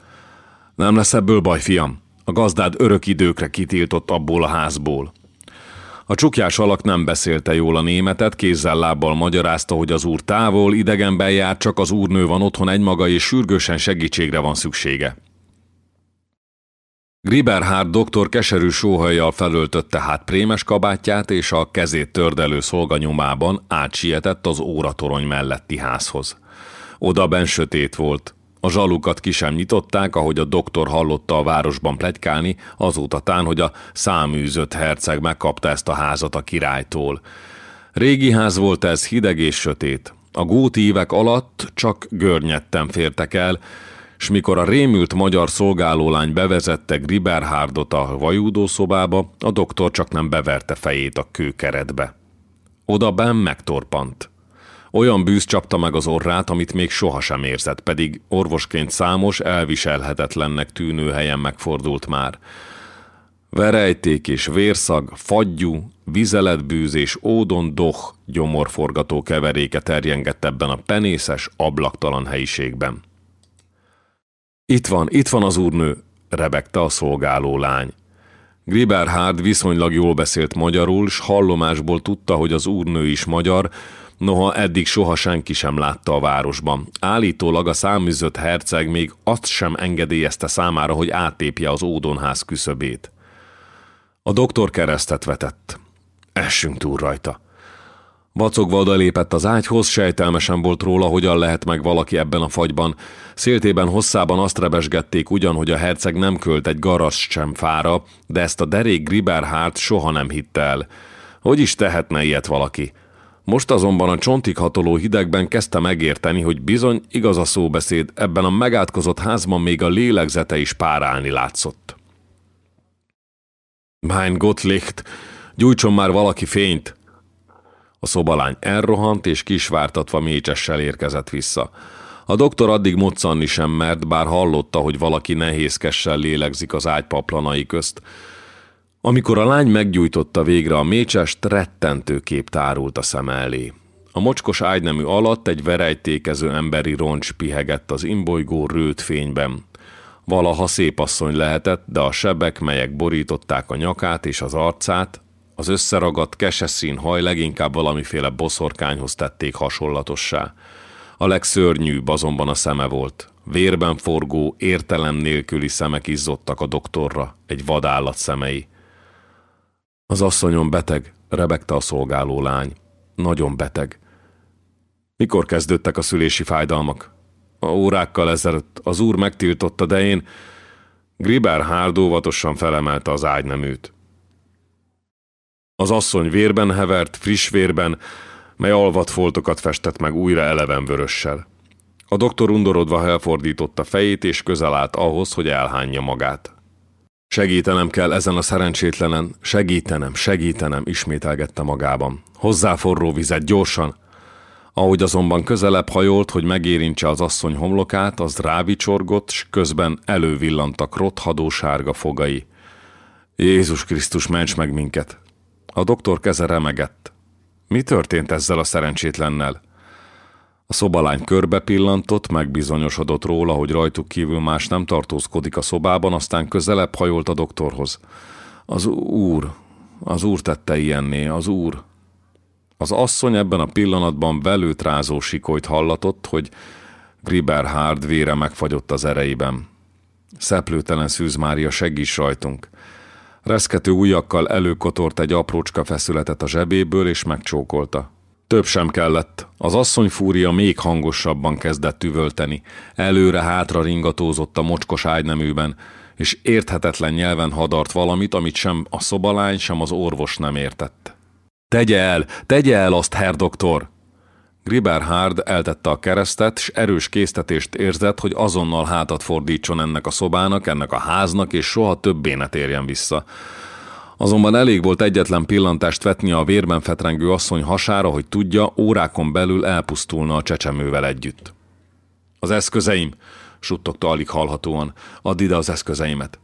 Nem lesz ebből baj, fiam? A gazdád örök időkre kitiltott abból a házból. A csukjás alak nem beszélte jól a németet, kézzel-lábbal magyarázta, hogy az úr távol, idegenben jár, csak az úrnő van otthon egymaga, és sürgősen segítségre van szüksége. Griberhard doktor keserű sóhajjal felöltötte hát prémes kabátját, és a kezét tördelő szolganyomában átsietett az óratorony melletti házhoz. Oda ben sötét volt, a zsalukat ki sem nyitották, ahogy a doktor hallotta a városban plegykálni, azóta tán, hogy a száműzött herceg megkapta ezt a házat a királytól. Régi ház volt ez, hideg és sötét. A góti évek alatt csak görnyetten fértek el, s mikor a rémült magyar szolgálólány bevezette Griberhárdot a vajúdószobába, a doktor csak nem beverte fejét a kőkeretbe. Oda benn megtorpant. Olyan bűz csapta meg az orrát, amit még sohasem érzett, pedig orvosként számos, elviselhetetlennek tűnő helyen megfordult már. Verejték és vérszag, fagyú, vizeletbűz és ódon doh gyomorforgató keveréke terjengett ebben a penészes, ablaktalan helyiségben. Itt van, itt van az úrnő, rebegte a szolgáló lány. Griberhard viszonylag jól beszélt magyarul, s hallomásból tudta, hogy az úrnő is magyar, noha eddig soha senki sem látta a városban. Állítólag a száműzött herceg még azt sem engedélyezte számára, hogy áttépje az ódonház küszöbét. A doktor keresztet vetett. Essünk túl rajta. Vacogva odalépett az ágyhoz, sejtelmesen volt róla, hogyan lehet meg valaki ebben a fagyban. Széltében hosszában azt rebesgették ugyan, hogy a herceg nem költ egy garas sem fára, de ezt a derék Griberhárt soha nem hitte el. Hogy is tehetne ilyet valaki? Most azonban a csontig hatoló hidegben kezdte megérteni, hogy bizony igaz a szóbeszéd, ebben a megátkozott házban még a lélegzete is párálni látszott. Mein Gottlicht, gyújtson már valaki fényt! A szobalány elrohant, és kisvártatva mécsessel érkezett vissza. A doktor addig moccanni sem mert, bár hallotta, hogy valaki nehézkessel lélegzik az ágy paplanai közt. Amikor a lány meggyújtotta végre a mécsest, rettentő kép tárult a szem elé. A mocskos ágynemű alatt egy verejtékező emberi roncs pihegett az imbolygó rőt fényben. Valaha szép asszony lehetett, de a sebek, melyek borították a nyakát és az arcát, az összeragadt keseszín haj leginkább valamiféle boszorkányhoz tették hasonlatossá. A legszörnyűbb azonban a szeme volt. Vérben forgó, értelem nélküli szemek izzottak a doktorra, egy vadállat szemei. Az asszonyom beteg, rebegte a szolgáló lány. Nagyon beteg. Mikor kezdődtek a szülési fájdalmak? A órákkal ezelőtt az úr megtiltotta, de én... Griber Hárd óvatosan felemelte az ágyneműt. Az asszony vérben hevert, friss vérben, mely alvat foltokat festett meg újra eleven vörössel. A doktor undorodva elfordította fejét, és közel állt ahhoz, hogy elhányja magát. Segítenem kell ezen a szerencsétlenen, segítenem, segítenem, ismételgette magában. Hozzá forró vizet, gyorsan! Ahogy azonban közelebb hajolt, hogy megérintse az asszony homlokát, az rávicsorgott, s közben elővillantak rothadó sárga fogai. Jézus Krisztus, ments meg minket! A doktor keze remegett. Mi történt ezzel a szerencsétlennel? A szobalány körbe pillantott, megbizonyosodott róla, hogy rajtuk kívül más nem tartózkodik a szobában, aztán közelebb hajolt a doktorhoz. Az úr, az úr tette ilyenné, az úr. Az asszony ebben a pillanatban velőt rázó sikolyt hallatott, hogy Griberhard vére megfagyott az ereiben. Szeplőtelen Szűz Mária, segíts rajtunk! Reszkető ujjakkal előkotort egy aprócska feszületet a zsebéből, és megcsókolta. Több sem kellett. Az asszony fúria még hangosabban kezdett üvölteni. Előre-hátra ringatózott a mocskos ágyneműben, és érthetetlen nyelven hadart valamit, amit sem a szobalány, sem az orvos nem értett. Tegye el, tegye el azt, herr doktor! Griberhard eltette a keresztet, s erős késztetést érzett, hogy azonnal hátat fordítson ennek a szobának, ennek a háznak, és soha többé ne térjen vissza. Azonban elég volt egyetlen pillantást vetni a vérben fetrengő asszony hasára, hogy tudja, órákon belül elpusztulna a csecsemővel együtt. Az eszközeim, suttogta alig hallhatóan, add ide az eszközeimet.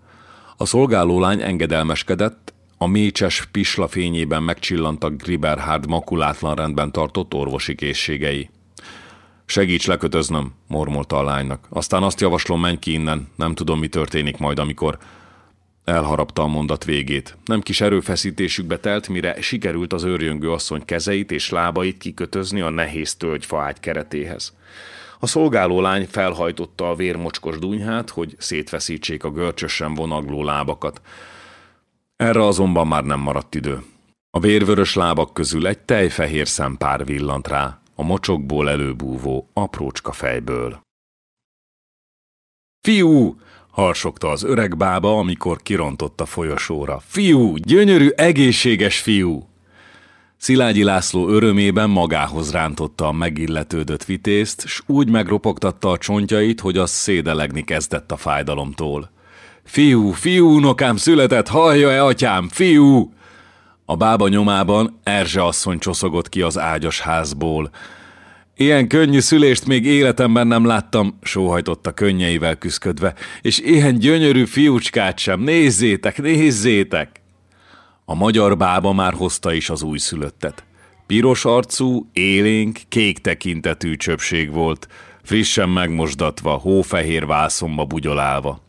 A szolgálólány engedelmeskedett, a mécses pisla fényében megcsillantak Griberhard makulátlan rendben tartott orvosi készségei. Segíts lekötöznöm, mormolta a lánynak. Aztán azt javaslom, menj ki innen, nem tudom, mi történik majd, amikor... Elharapta a mondat végét. Nem kis erőfeszítésükbe telt, mire sikerült az őrjöngő asszony kezeit és lábait kikötözni a nehéz tölgyfaágy keretéhez. A szolgáló lány felhajtotta a vérmocskos dunyhát, hogy szétfeszítsék a görcsösen vonagló lábakat. Erre azonban már nem maradt idő. A vérvörös lábak közül egy tejfehér szempár villant rá, a mocsokból előbúvó aprócska fejből. Fiú! Harsogta az öreg bába, amikor kirontott a folyosóra. Fiú! Gyönyörű, egészséges fiú! Szilágyi László örömében magához rántotta a megilletődött vitézt, s úgy megropogtatta a csontjait, hogy az szédelegni kezdett a fájdalomtól. Fiú, fiú, unokám született, hallja-e atyám, fiú! A bába nyomában Erzse asszony csoszogott ki az ágyas házból. Ilyen könnyű szülést még életemben nem láttam, sóhajtotta könnyeivel küszködve, és ilyen gyönyörű fiúcskát sem. Nézzétek, nézzétek! A magyar bába már hozta is az újszülöttet. Piros arcú, élénk, kék tekintetű csöpség volt, frissen megmosdatva, hófehér vászomba bugyolálva.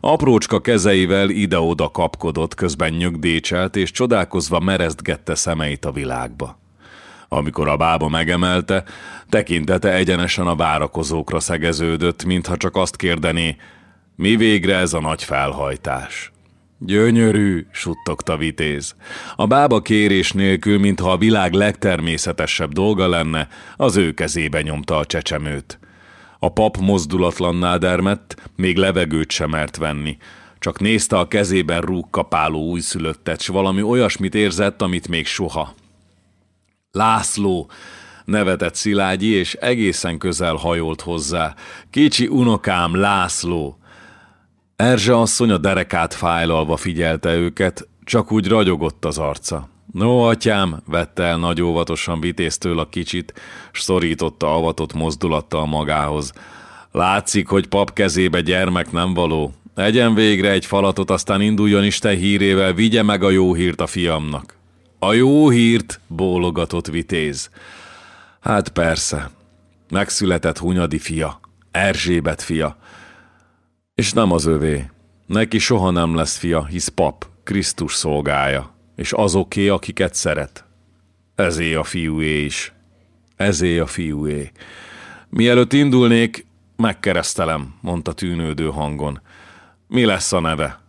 Aprócska kezeivel ide-oda kapkodott, közben nyögdécselt, és csodálkozva merezdgette szemeit a világba. Amikor a bába megemelte, tekintete egyenesen a várakozókra szegeződött, mintha csak azt kérdené, mi végre ez a nagy felhajtás. Gyönyörű, suttogta vitéz. A bába kérés nélkül, mintha a világ legtermészetesebb dolga lenne, az ő kezébe nyomta a csecsemőt. A pap mozdulatlanná dermett, még levegőt sem mert venni. Csak nézte a kezében rúgkapáló újszülöttet, s valami olyasmit érzett, amit még soha. László, nevetett Szilágyi, és egészen közel hajolt hozzá. Kicsi unokám, László! Erzse asszony a derekát fájlalva figyelte őket, csak úgy ragyogott az arca. No, atyám, vette el nagy óvatosan vitéztől a kicsit, s szorította avatott mozdulattal magához. Látszik, hogy pap kezébe gyermek nem való. Egyen végre egy falatot, aztán induljon Isten hírével, vigye meg a jó hírt a fiamnak. A jó hírt, bólogatott vitéz. Hát persze, megszületett Hunyadi fia, Erzsébet fia. És nem az övé. Neki soha nem lesz fia, hisz pap, Krisztus szolgája és azoké, akiket szeret. Ezé a fiúé is. Ezé a fiúé. Mielőtt indulnék, megkeresztelem, mondta tűnődő hangon. Mi lesz a neve?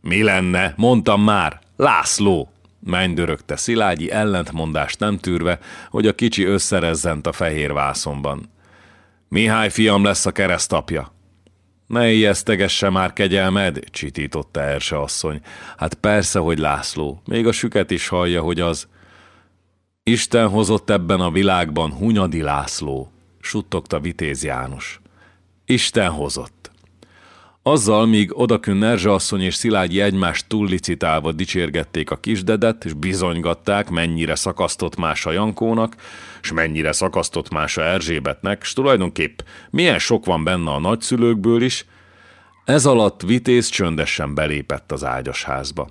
Mi lenne? Mondtam már. László! Mennydörögte Szilágyi ellentmondást nem tűrve, hogy a kicsi összerezzent a fehér vászonban. Mihály fiam lesz a keresztapja. Ne ijesztegesse már kegyelmed, csitította Erse asszony. Hát persze, hogy László. Még a süket is hallja, hogy az... Isten hozott ebben a világban Hunyadi László, suttogta Vitéz János. Isten hozott. Azzal, míg odakün Erzse asszony és Szilágyi egymást túllicitálva dicsérgették a kisdedet, és bizonygatták, mennyire szakasztott más a Jankónak, és mennyire szakasztott más a Erzsébetnek, és tulajdonképp milyen sok van benne a nagyszülőkből is, ez alatt Vitéz csöndesen belépett az ágyasházba.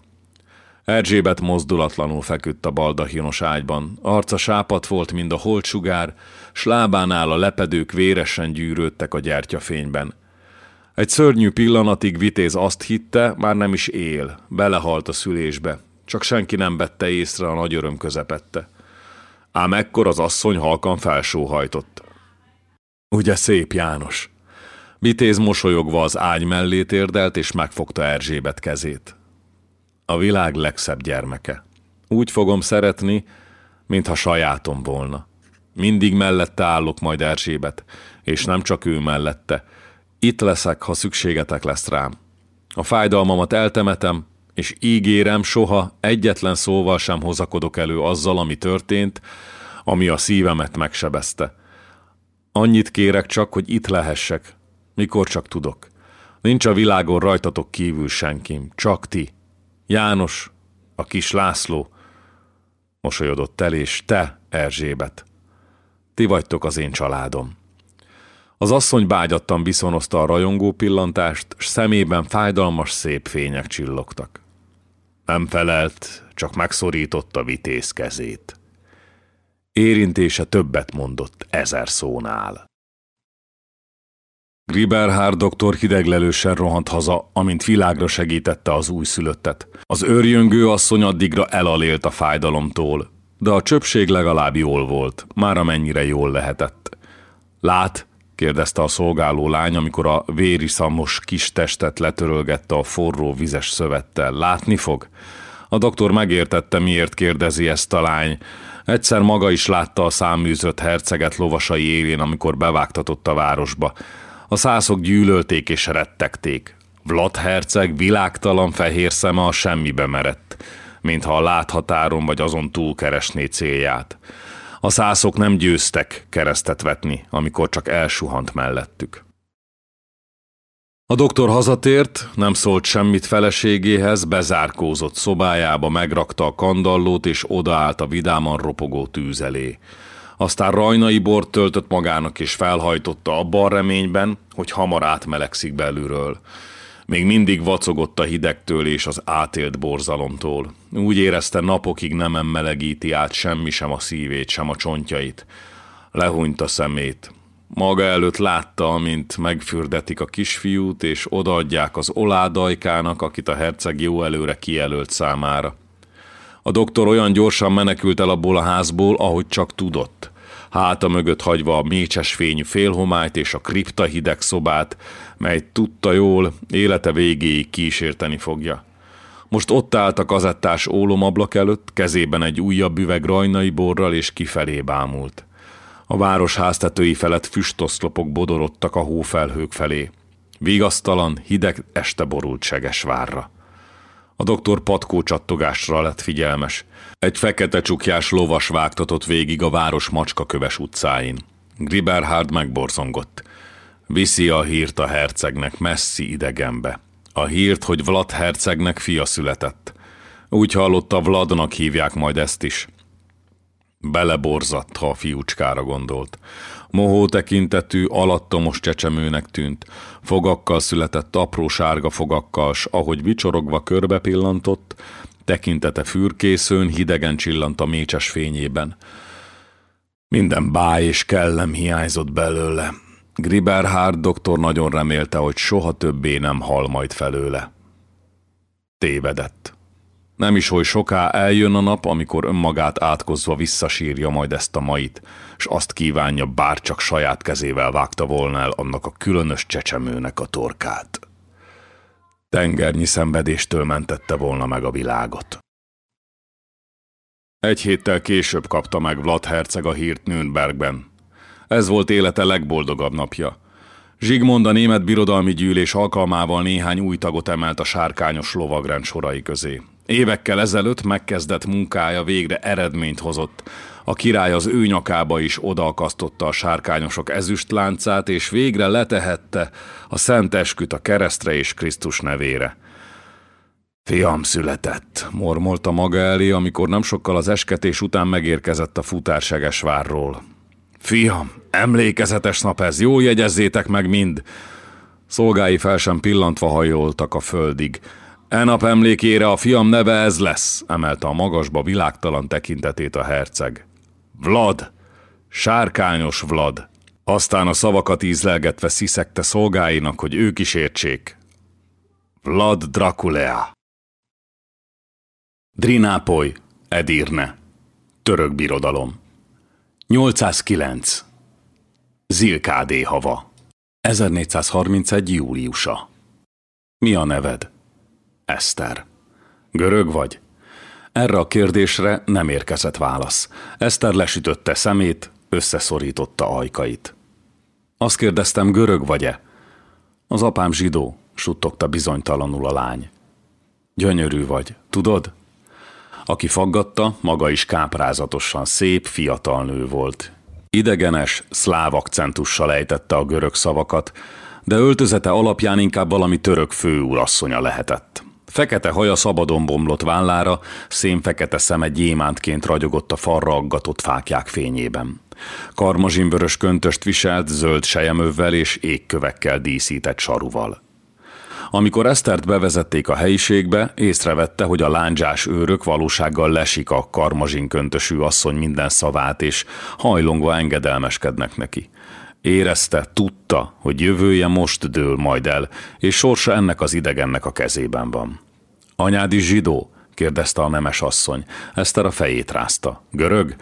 Erzsébet mozdulatlanul feküdt a baldahinos ágyban, arca sápat volt, mint a holtsugár, s lábánál a lepedők véresen gyűrődtek a gyertyafényben. Egy szörnyű pillanatig Vitéz azt hitte, már nem is él, belehalt a szülésbe, csak senki nem vette észre a nagy öröm közepette. Ám ekkor az asszony halkan felsóhajtott. Ugye szép János? Vitéz mosolyogva az ágy mellé térdelt, és megfogta Erzsébet kezét. A világ legszebb gyermeke. Úgy fogom szeretni, mintha sajátom volna. Mindig mellette állok majd Erzsébet, és nem csak ő mellette. Itt leszek, ha szükségetek lesz rám. A fájdalmamat eltemetem, és ígérem, soha egyetlen szóval sem hozakodok elő azzal, ami történt, ami a szívemet megsebezte. Annyit kérek csak, hogy itt lehessek, mikor csak tudok. Nincs a világon rajtatok kívül senkim, csak ti. János, a kis László, mosolyodott el, és te, Erzsébet. Ti vagytok az én családom. Az asszony bágyattan viszonozta a rajongó pillantást, s szemében fájdalmas szép fények csillogtak. Nem felelt, csak megszorította vitéz kezét. Érintése többet mondott ezer szónál. Griberhár doktor hideglelősen rohant haza, amint világra segítette az újszülöttet. Az őrjöngő asszony addigra elalélt a fájdalomtól, de a csöpség legalább jól volt, már amennyire jól lehetett. Lát, kérdezte a szolgáló lány, amikor a véri szamos kis testet letörölgette a forró vizes szövettel. Látni fog? A doktor megértette, miért kérdezi ezt a lány. Egyszer maga is látta a száműzött herceget lovasai élén, amikor bevágtatott a városba. A szászok gyűlölték és rettegték. Vlad herceg világtalan fehér szeme a semmibe merett, mintha a láthatáron vagy azon túl keresné célját. A szászok nem győztek keresztet vetni, amikor csak elsuhant mellettük. A doktor hazatért, nem szólt semmit feleségéhez, bezárkózott szobájába, megrakta a kandallót és odaállt a vidáman ropogó tűz elé. Aztán rajnai bort töltött magának és felhajtotta abban reményben, hogy hamar átmelegszik belülről. Még mindig vacogott a hidegtől és az átélt borzalomtól. Úgy érezte napokig nem emmelegíti át semmi sem a szívét, sem a csontjait. Lehúnyt a szemét. Maga előtt látta, amint megfürdetik a kisfiút, és odaadják az oládajkának, akit a herceg jó előre kijelölt számára. A doktor olyan gyorsan menekült el abból a házból, ahogy csak tudott. Háta mögött hagyva a mécses fényű félhomályt és a kripta hideg szobát, mely tudta jól, élete végéig kísérteni fogja. Most ott állt a kazettás ólomablak előtt, kezében egy újabb üveg rajnai borral, és kifelé bámult. A város háztetői felett füstoszlopok bodorodtak a hófelhők felé. Vigasztalan, hideg este borult Segesvárra. A doktor patkó csattogásra lett figyelmes. Egy fekete csukjás lovas vágtatott végig a város macskaköves utcáin. Griberhard megborzongott. Viszi a hírt a hercegnek messzi idegenbe. A hírt, hogy Vlad hercegnek fia született. Úgy hallotta, Vladnak hívják majd ezt is. Beleborzadt, ha a fiúcskára gondolt. Mohó tekintetű, alattomos csecsemőnek tűnt. Fogakkal született apró sárga fogakkal, s ahogy vicsorogva körbe pillantott, tekintete fürkészőn, hidegen csillant a mécses fényében. Minden báj és kellem hiányzott belőle. Griberhard doktor nagyon remélte, hogy soha többé nem hal majd felőle. Tévedett. Nem is hogy soká eljön a nap, amikor önmagát átkozva visszasírja majd ezt a mait, és azt kívánja, bár csak saját kezével vágta volna el annak a különös csecsemőnek a torkát. Tengernyi szenvedéstől mentette volna meg a világot. Egy héttel később kapta meg Vlad herceg a hírt Nürnbergben. Ez volt élete legboldogabb napja. Zsigmond a német birodalmi gyűlés alkalmával néhány új tagot emelt a sárkányos lovagrend sorai közé. Évekkel ezelőtt megkezdett munkája végre eredményt hozott. A király az ő nyakába is odaakasztotta a sárkányosok ezüstláncát, és végre letehette a szent esküt a keresztre és Krisztus nevére. Fiam született, mormolta maga elé, amikor nem sokkal az esketés után megérkezett a futárseges várról. Fiam, emlékezetes nap ez, jó jegyezzétek meg mind! Szolgái fel sem pillantva hajoltak a földig. E nap emlékére a fiam neve ez lesz, emelte a magasba világtalan tekintetét a herceg. Vlad! Sárkányos Vlad! Aztán a szavakat ízlelgetve sziszegte szolgáinak, hogy ők is értsék. Vlad Draculea. Drinápoly, Edirne. Török birodalom. 809. Zilkádé hava. 1431. júliusa. Mi a neved? Eszter. Görög vagy? Erre a kérdésre nem érkezett válasz. Eszter lesütötte szemét, összeszorította ajkait. Azt kérdeztem, görög vagy-e? Az apám zsidó, suttogta bizonytalanul a lány. Gyönyörű vagy, tudod? Aki faggatta, maga is káprázatosan szép, fiatal nő volt. Idegenes, szláv akcentussal ejtette a görög szavakat, de öltözete alapján inkább valami török főúrasszonya lehetett. Fekete haja szabadon bomlott vállára, szénfekete szeme gyémántként ragyogott a farra aggatott fákják fényében. Karmazsinvörös köntöst viselt, zöld sejemövvel és égkövekkel díszített saruval. Amikor Esztert bevezették a helyiségbe, észrevette, hogy a lándzsás őrök valósággal lesik a karmazsin köntösű asszony minden szavát, és hajlongva engedelmeskednek neki. Érezte, tudta, hogy jövője most dől majd el, és sorsa ennek az idegennek a kezében van. Anyád is zsidó? kérdezte a nemes asszony. Eszter a fejét rázta. Görög?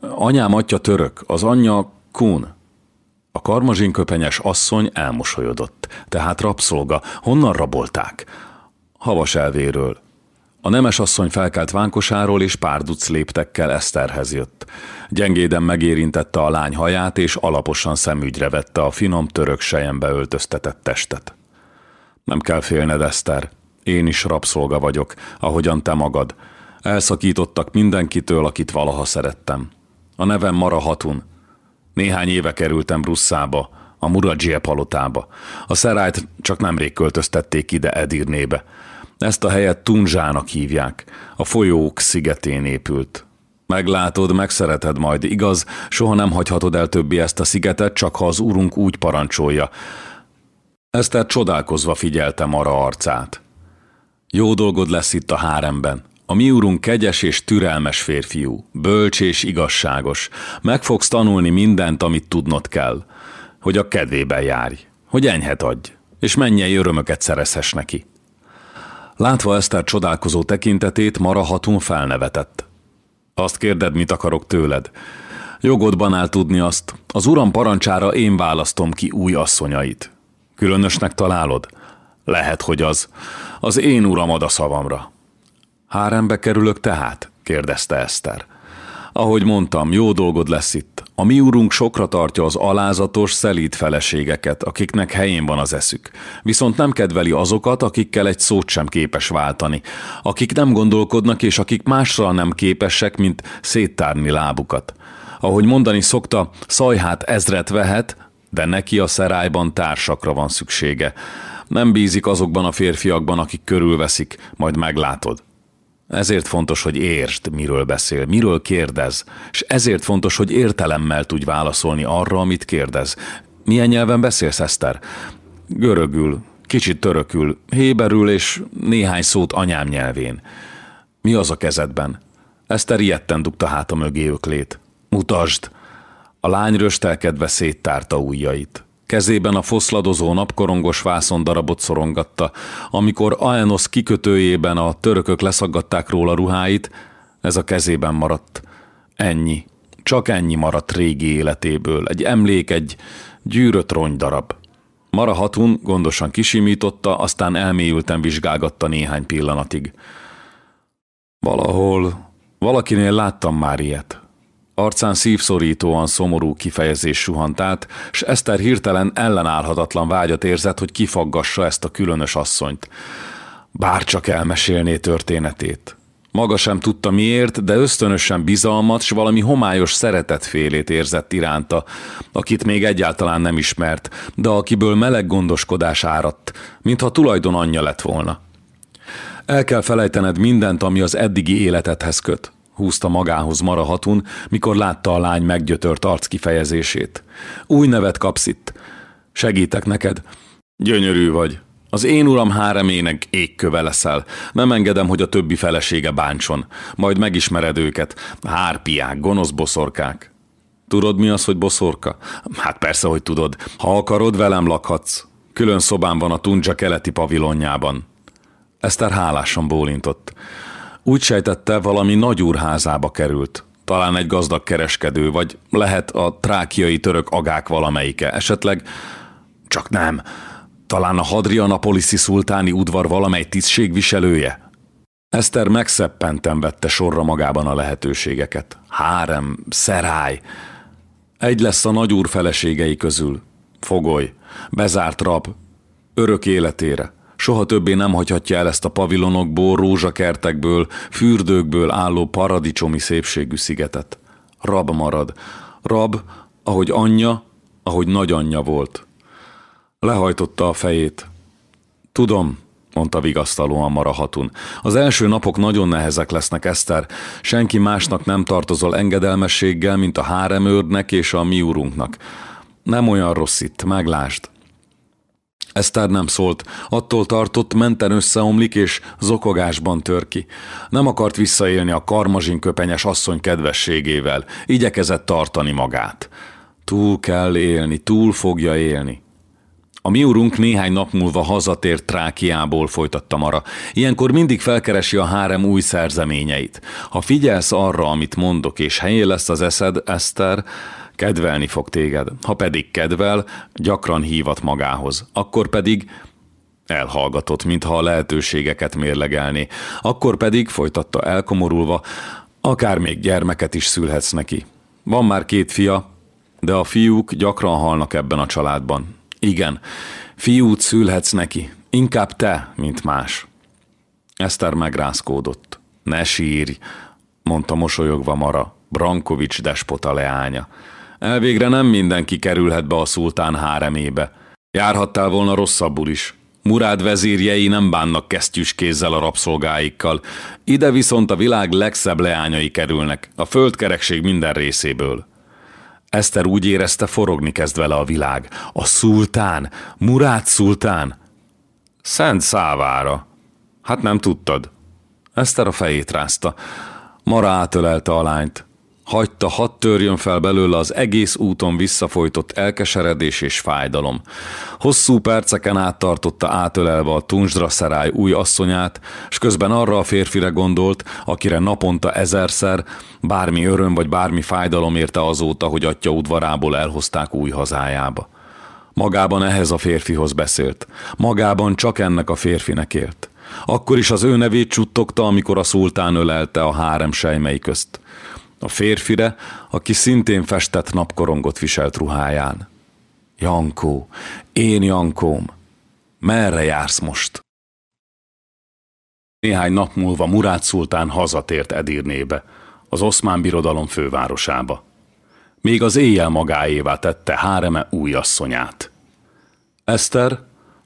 Anyám atya török, az anyja kun. A karmazsinköpenyes asszony elmosolyodott. Tehát rabszolga. Honnan rabolták? Havas elvéről. A nemes asszony felkelt vánkosáról, és párduc léptekkel Eszterhez jött. Gyengéden megérintette a lány haját, és alaposan szemügyre vette a finom török sejembe öltöztetett testet. Nem kell félned, Eszter. Én is rabszolga vagyok, ahogyan te magad. Elszakítottak mindenkitől, akit valaha szerettem. A nevem Mara Hatun. Néhány éve kerültem Brusszába, a Muradzsie palotába. A szerájt csak nemrég költöztették ide Edirnébe. Ezt a helyet Tunzsának hívják. A folyók szigetén épült. Meglátod, megszereted majd, igaz? Soha nem hagyhatod el többi ezt a szigetet, csak ha az urunk úgy parancsolja. Eszter csodálkozva figyelte Mara arcát. Jó dolgod lesz itt a háremben. A mi úrunk kegyes és türelmes férfiú, bölcs és igazságos. Meg fogsz tanulni mindent, amit tudnod kell. Hogy a kedvében járj, hogy enyhet adj, és mennyei örömöket szerezhess neki. Látva Eszter csodálkozó tekintetét, Mara hatun felnevetett. Azt kérded, mit akarok tőled. Jogodban áll tudni azt, az uram parancsára én választom ki új asszonyait. Különösnek találod? Lehet, hogy az. Az én uram ad a szavamra. Hárembe kerülök tehát? kérdezte Eszter. Ahogy mondtam, jó dolgod lesz itt. A mi úrunk sokra tartja az alázatos, szelíd feleségeket, akiknek helyén van az eszük. Viszont nem kedveli azokat, akikkel egy szót sem képes váltani, akik nem gondolkodnak, és akik másra nem képesek, mint széttárni lábukat. Ahogy mondani szokta, szajhát ezret vehet, de neki a szerályban társakra van szüksége. Nem bízik azokban a férfiakban, akik körülveszik, majd meglátod. Ezért fontos, hogy értsd, miről beszél, miről kérdez, és ezért fontos, hogy értelemmel tudj válaszolni arra, amit kérdez. Milyen nyelven beszélsz, Eszter? Görögül, kicsit törökül, héberül és néhány szót anyám nyelvén. Mi az a kezedben? Eszter ilyetten dugta hát a mögé öklét. Mutasd! A lány röstelkedve széttárta ujjait. Kezében a foszladozó napkorongos darabot szorongatta. Amikor Aenos kikötőjében a törökök leszaggatták róla ruháit, ez a kezében maradt. Ennyi. Csak ennyi maradt régi életéből. Egy emlék, egy gyűrött rongydarab. Mara Hatun gondosan kisimította, aztán elmélyülten vizsgálgatta néhány pillanatig. Valahol, valakinél láttam már ilyet. Arcán szívszorítóan szomorú kifejezés suhant át, s Eszter hirtelen ellenállhatatlan vágyat érzett, hogy kifaggassa ezt a különös asszonyt. Bárcsak elmesélné történetét. Maga sem tudta miért, de ösztönösen bizalmat, s valami homályos szeretetfélét érzett iránta, akit még egyáltalán nem ismert, de akiből meleg gondoskodás áradt, mintha tulajdon anyja lett volna. El kell felejtened mindent, ami az eddigi életedhez köt húzta magához Mara Hatun, mikor látta a lány meggyötört arc kifejezését. Új nevet kapsz itt. Segítek neked. Gyönyörű vagy. Az én uram háremének égköve leszel. Nem engedem, hogy a többi felesége bántson. Majd megismered őket. Hárpiák, gonosz boszorkák. Tudod, mi az, hogy boszorka? Hát persze, hogy tudod. Ha akarod, velem lakhatsz. Külön szobám van a Tunja keleti pavilonjában. Eszter hálásan bólintott. Úgy sejtette, valami nagyúrházába került. Talán egy gazdag kereskedő, vagy lehet a trákiai török agák valamelyike. Esetleg, csak nem, talán a Hadrianapoliszi szultáni udvar valamely tisztségviselője? Eszter megszeppenten vette sorra magában a lehetőségeket. Hárem, szeráj. Egy lesz a nagyúr feleségei közül. Fogoly, bezárt rab, örök életére. Soha többé nem hagyhatja el ezt a pavilonokból, rózsakertekből, fürdőkből álló paradicsomi szépségű szigetet. Rab marad. Rab, ahogy anyja, ahogy nagyanyja volt. Lehajtotta a fejét. Tudom, mondta vigasztalóan Marahatun. Az első napok nagyon nehezek lesznek, Eszter. Senki másnak nem tartozol engedelmességgel, mint a háremőrnek és a mi urunknak. Nem olyan rossz itt, meglásd. Eszter nem szólt, attól tartott, menten összeomlik és zokogásban tör ki. Nem akart visszaélni a karmazsin köpenyes asszony kedvességével, igyekezett tartani magát. Túl kell élni, túl fogja élni. A mi urunk néhány nap múlva hazatért Trákiából, folytatta Mara. Ilyenkor mindig felkeresi a hárem új szerzeményeit. Ha figyelsz arra, amit mondok, és helyén lesz az eszed, Eszter, Kedvelni fog téged. Ha pedig kedvel, gyakran hívat magához. Akkor pedig elhallgatott, mintha a lehetőségeket mérlegelni. Akkor pedig, folytatta elkomorulva, akár még gyermeket is szülhetsz neki. Van már két fia, de a fiúk gyakran halnak ebben a családban. Igen, fiút szülhetsz neki, inkább te, mint más. Eszter megrázkódott. Ne sírj, mondta mosolyogva Mara, Brankovics despota leánya. Elvégre nem mindenki kerülhet be a szultán háremébe. Járhattál volna rosszabbul is. Murád vezírjei nem bánnak kesztyűs kézzel a rabszolgáikkal, ide viszont a világ legszebb leányai kerülnek, a földkerekség minden részéből. Eszter úgy érezte, forogni kezd vele a világ. A szultán, Murád szultán. Szent szávára. Hát nem tudtad. Eszter a fejét rázta. Mara átölelte a lányt. Hagyta, hadd törjön fel belőle az egész úton visszafolytott elkeseredés és fájdalom. Hosszú perceken át tartotta átölelve a Tunsdra szerály új asszonyát, és közben arra a férfire gondolt, akire naponta ezerszer, bármi öröm vagy bármi fájdalom érte azóta, hogy atya udvarából elhozták új hazájába. Magában ehhez a férfihoz beszélt. Magában csak ennek a férfinek élt. Akkor is az ő nevét csuttogta, amikor a szultán ölelte a hárem sejmei közt a férfire, aki szintén festett napkorongot viselt ruháján. Jankó, én Jankóm, merre jársz most? Néhány nap múlva Murát szultán hazatért Edirnébe, az oszmán birodalom fővárosába. Még az éjjel magáévá tette háreme új asszonyát. Eszter,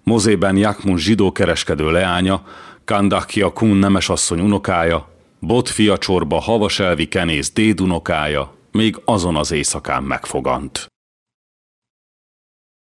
Mozében Jakmun zsidó kereskedő leánya, Kandakia Kun nemesasszony unokája, Botfia csorba havaselvi kenész dédunokája még azon az éjszakán megfogant.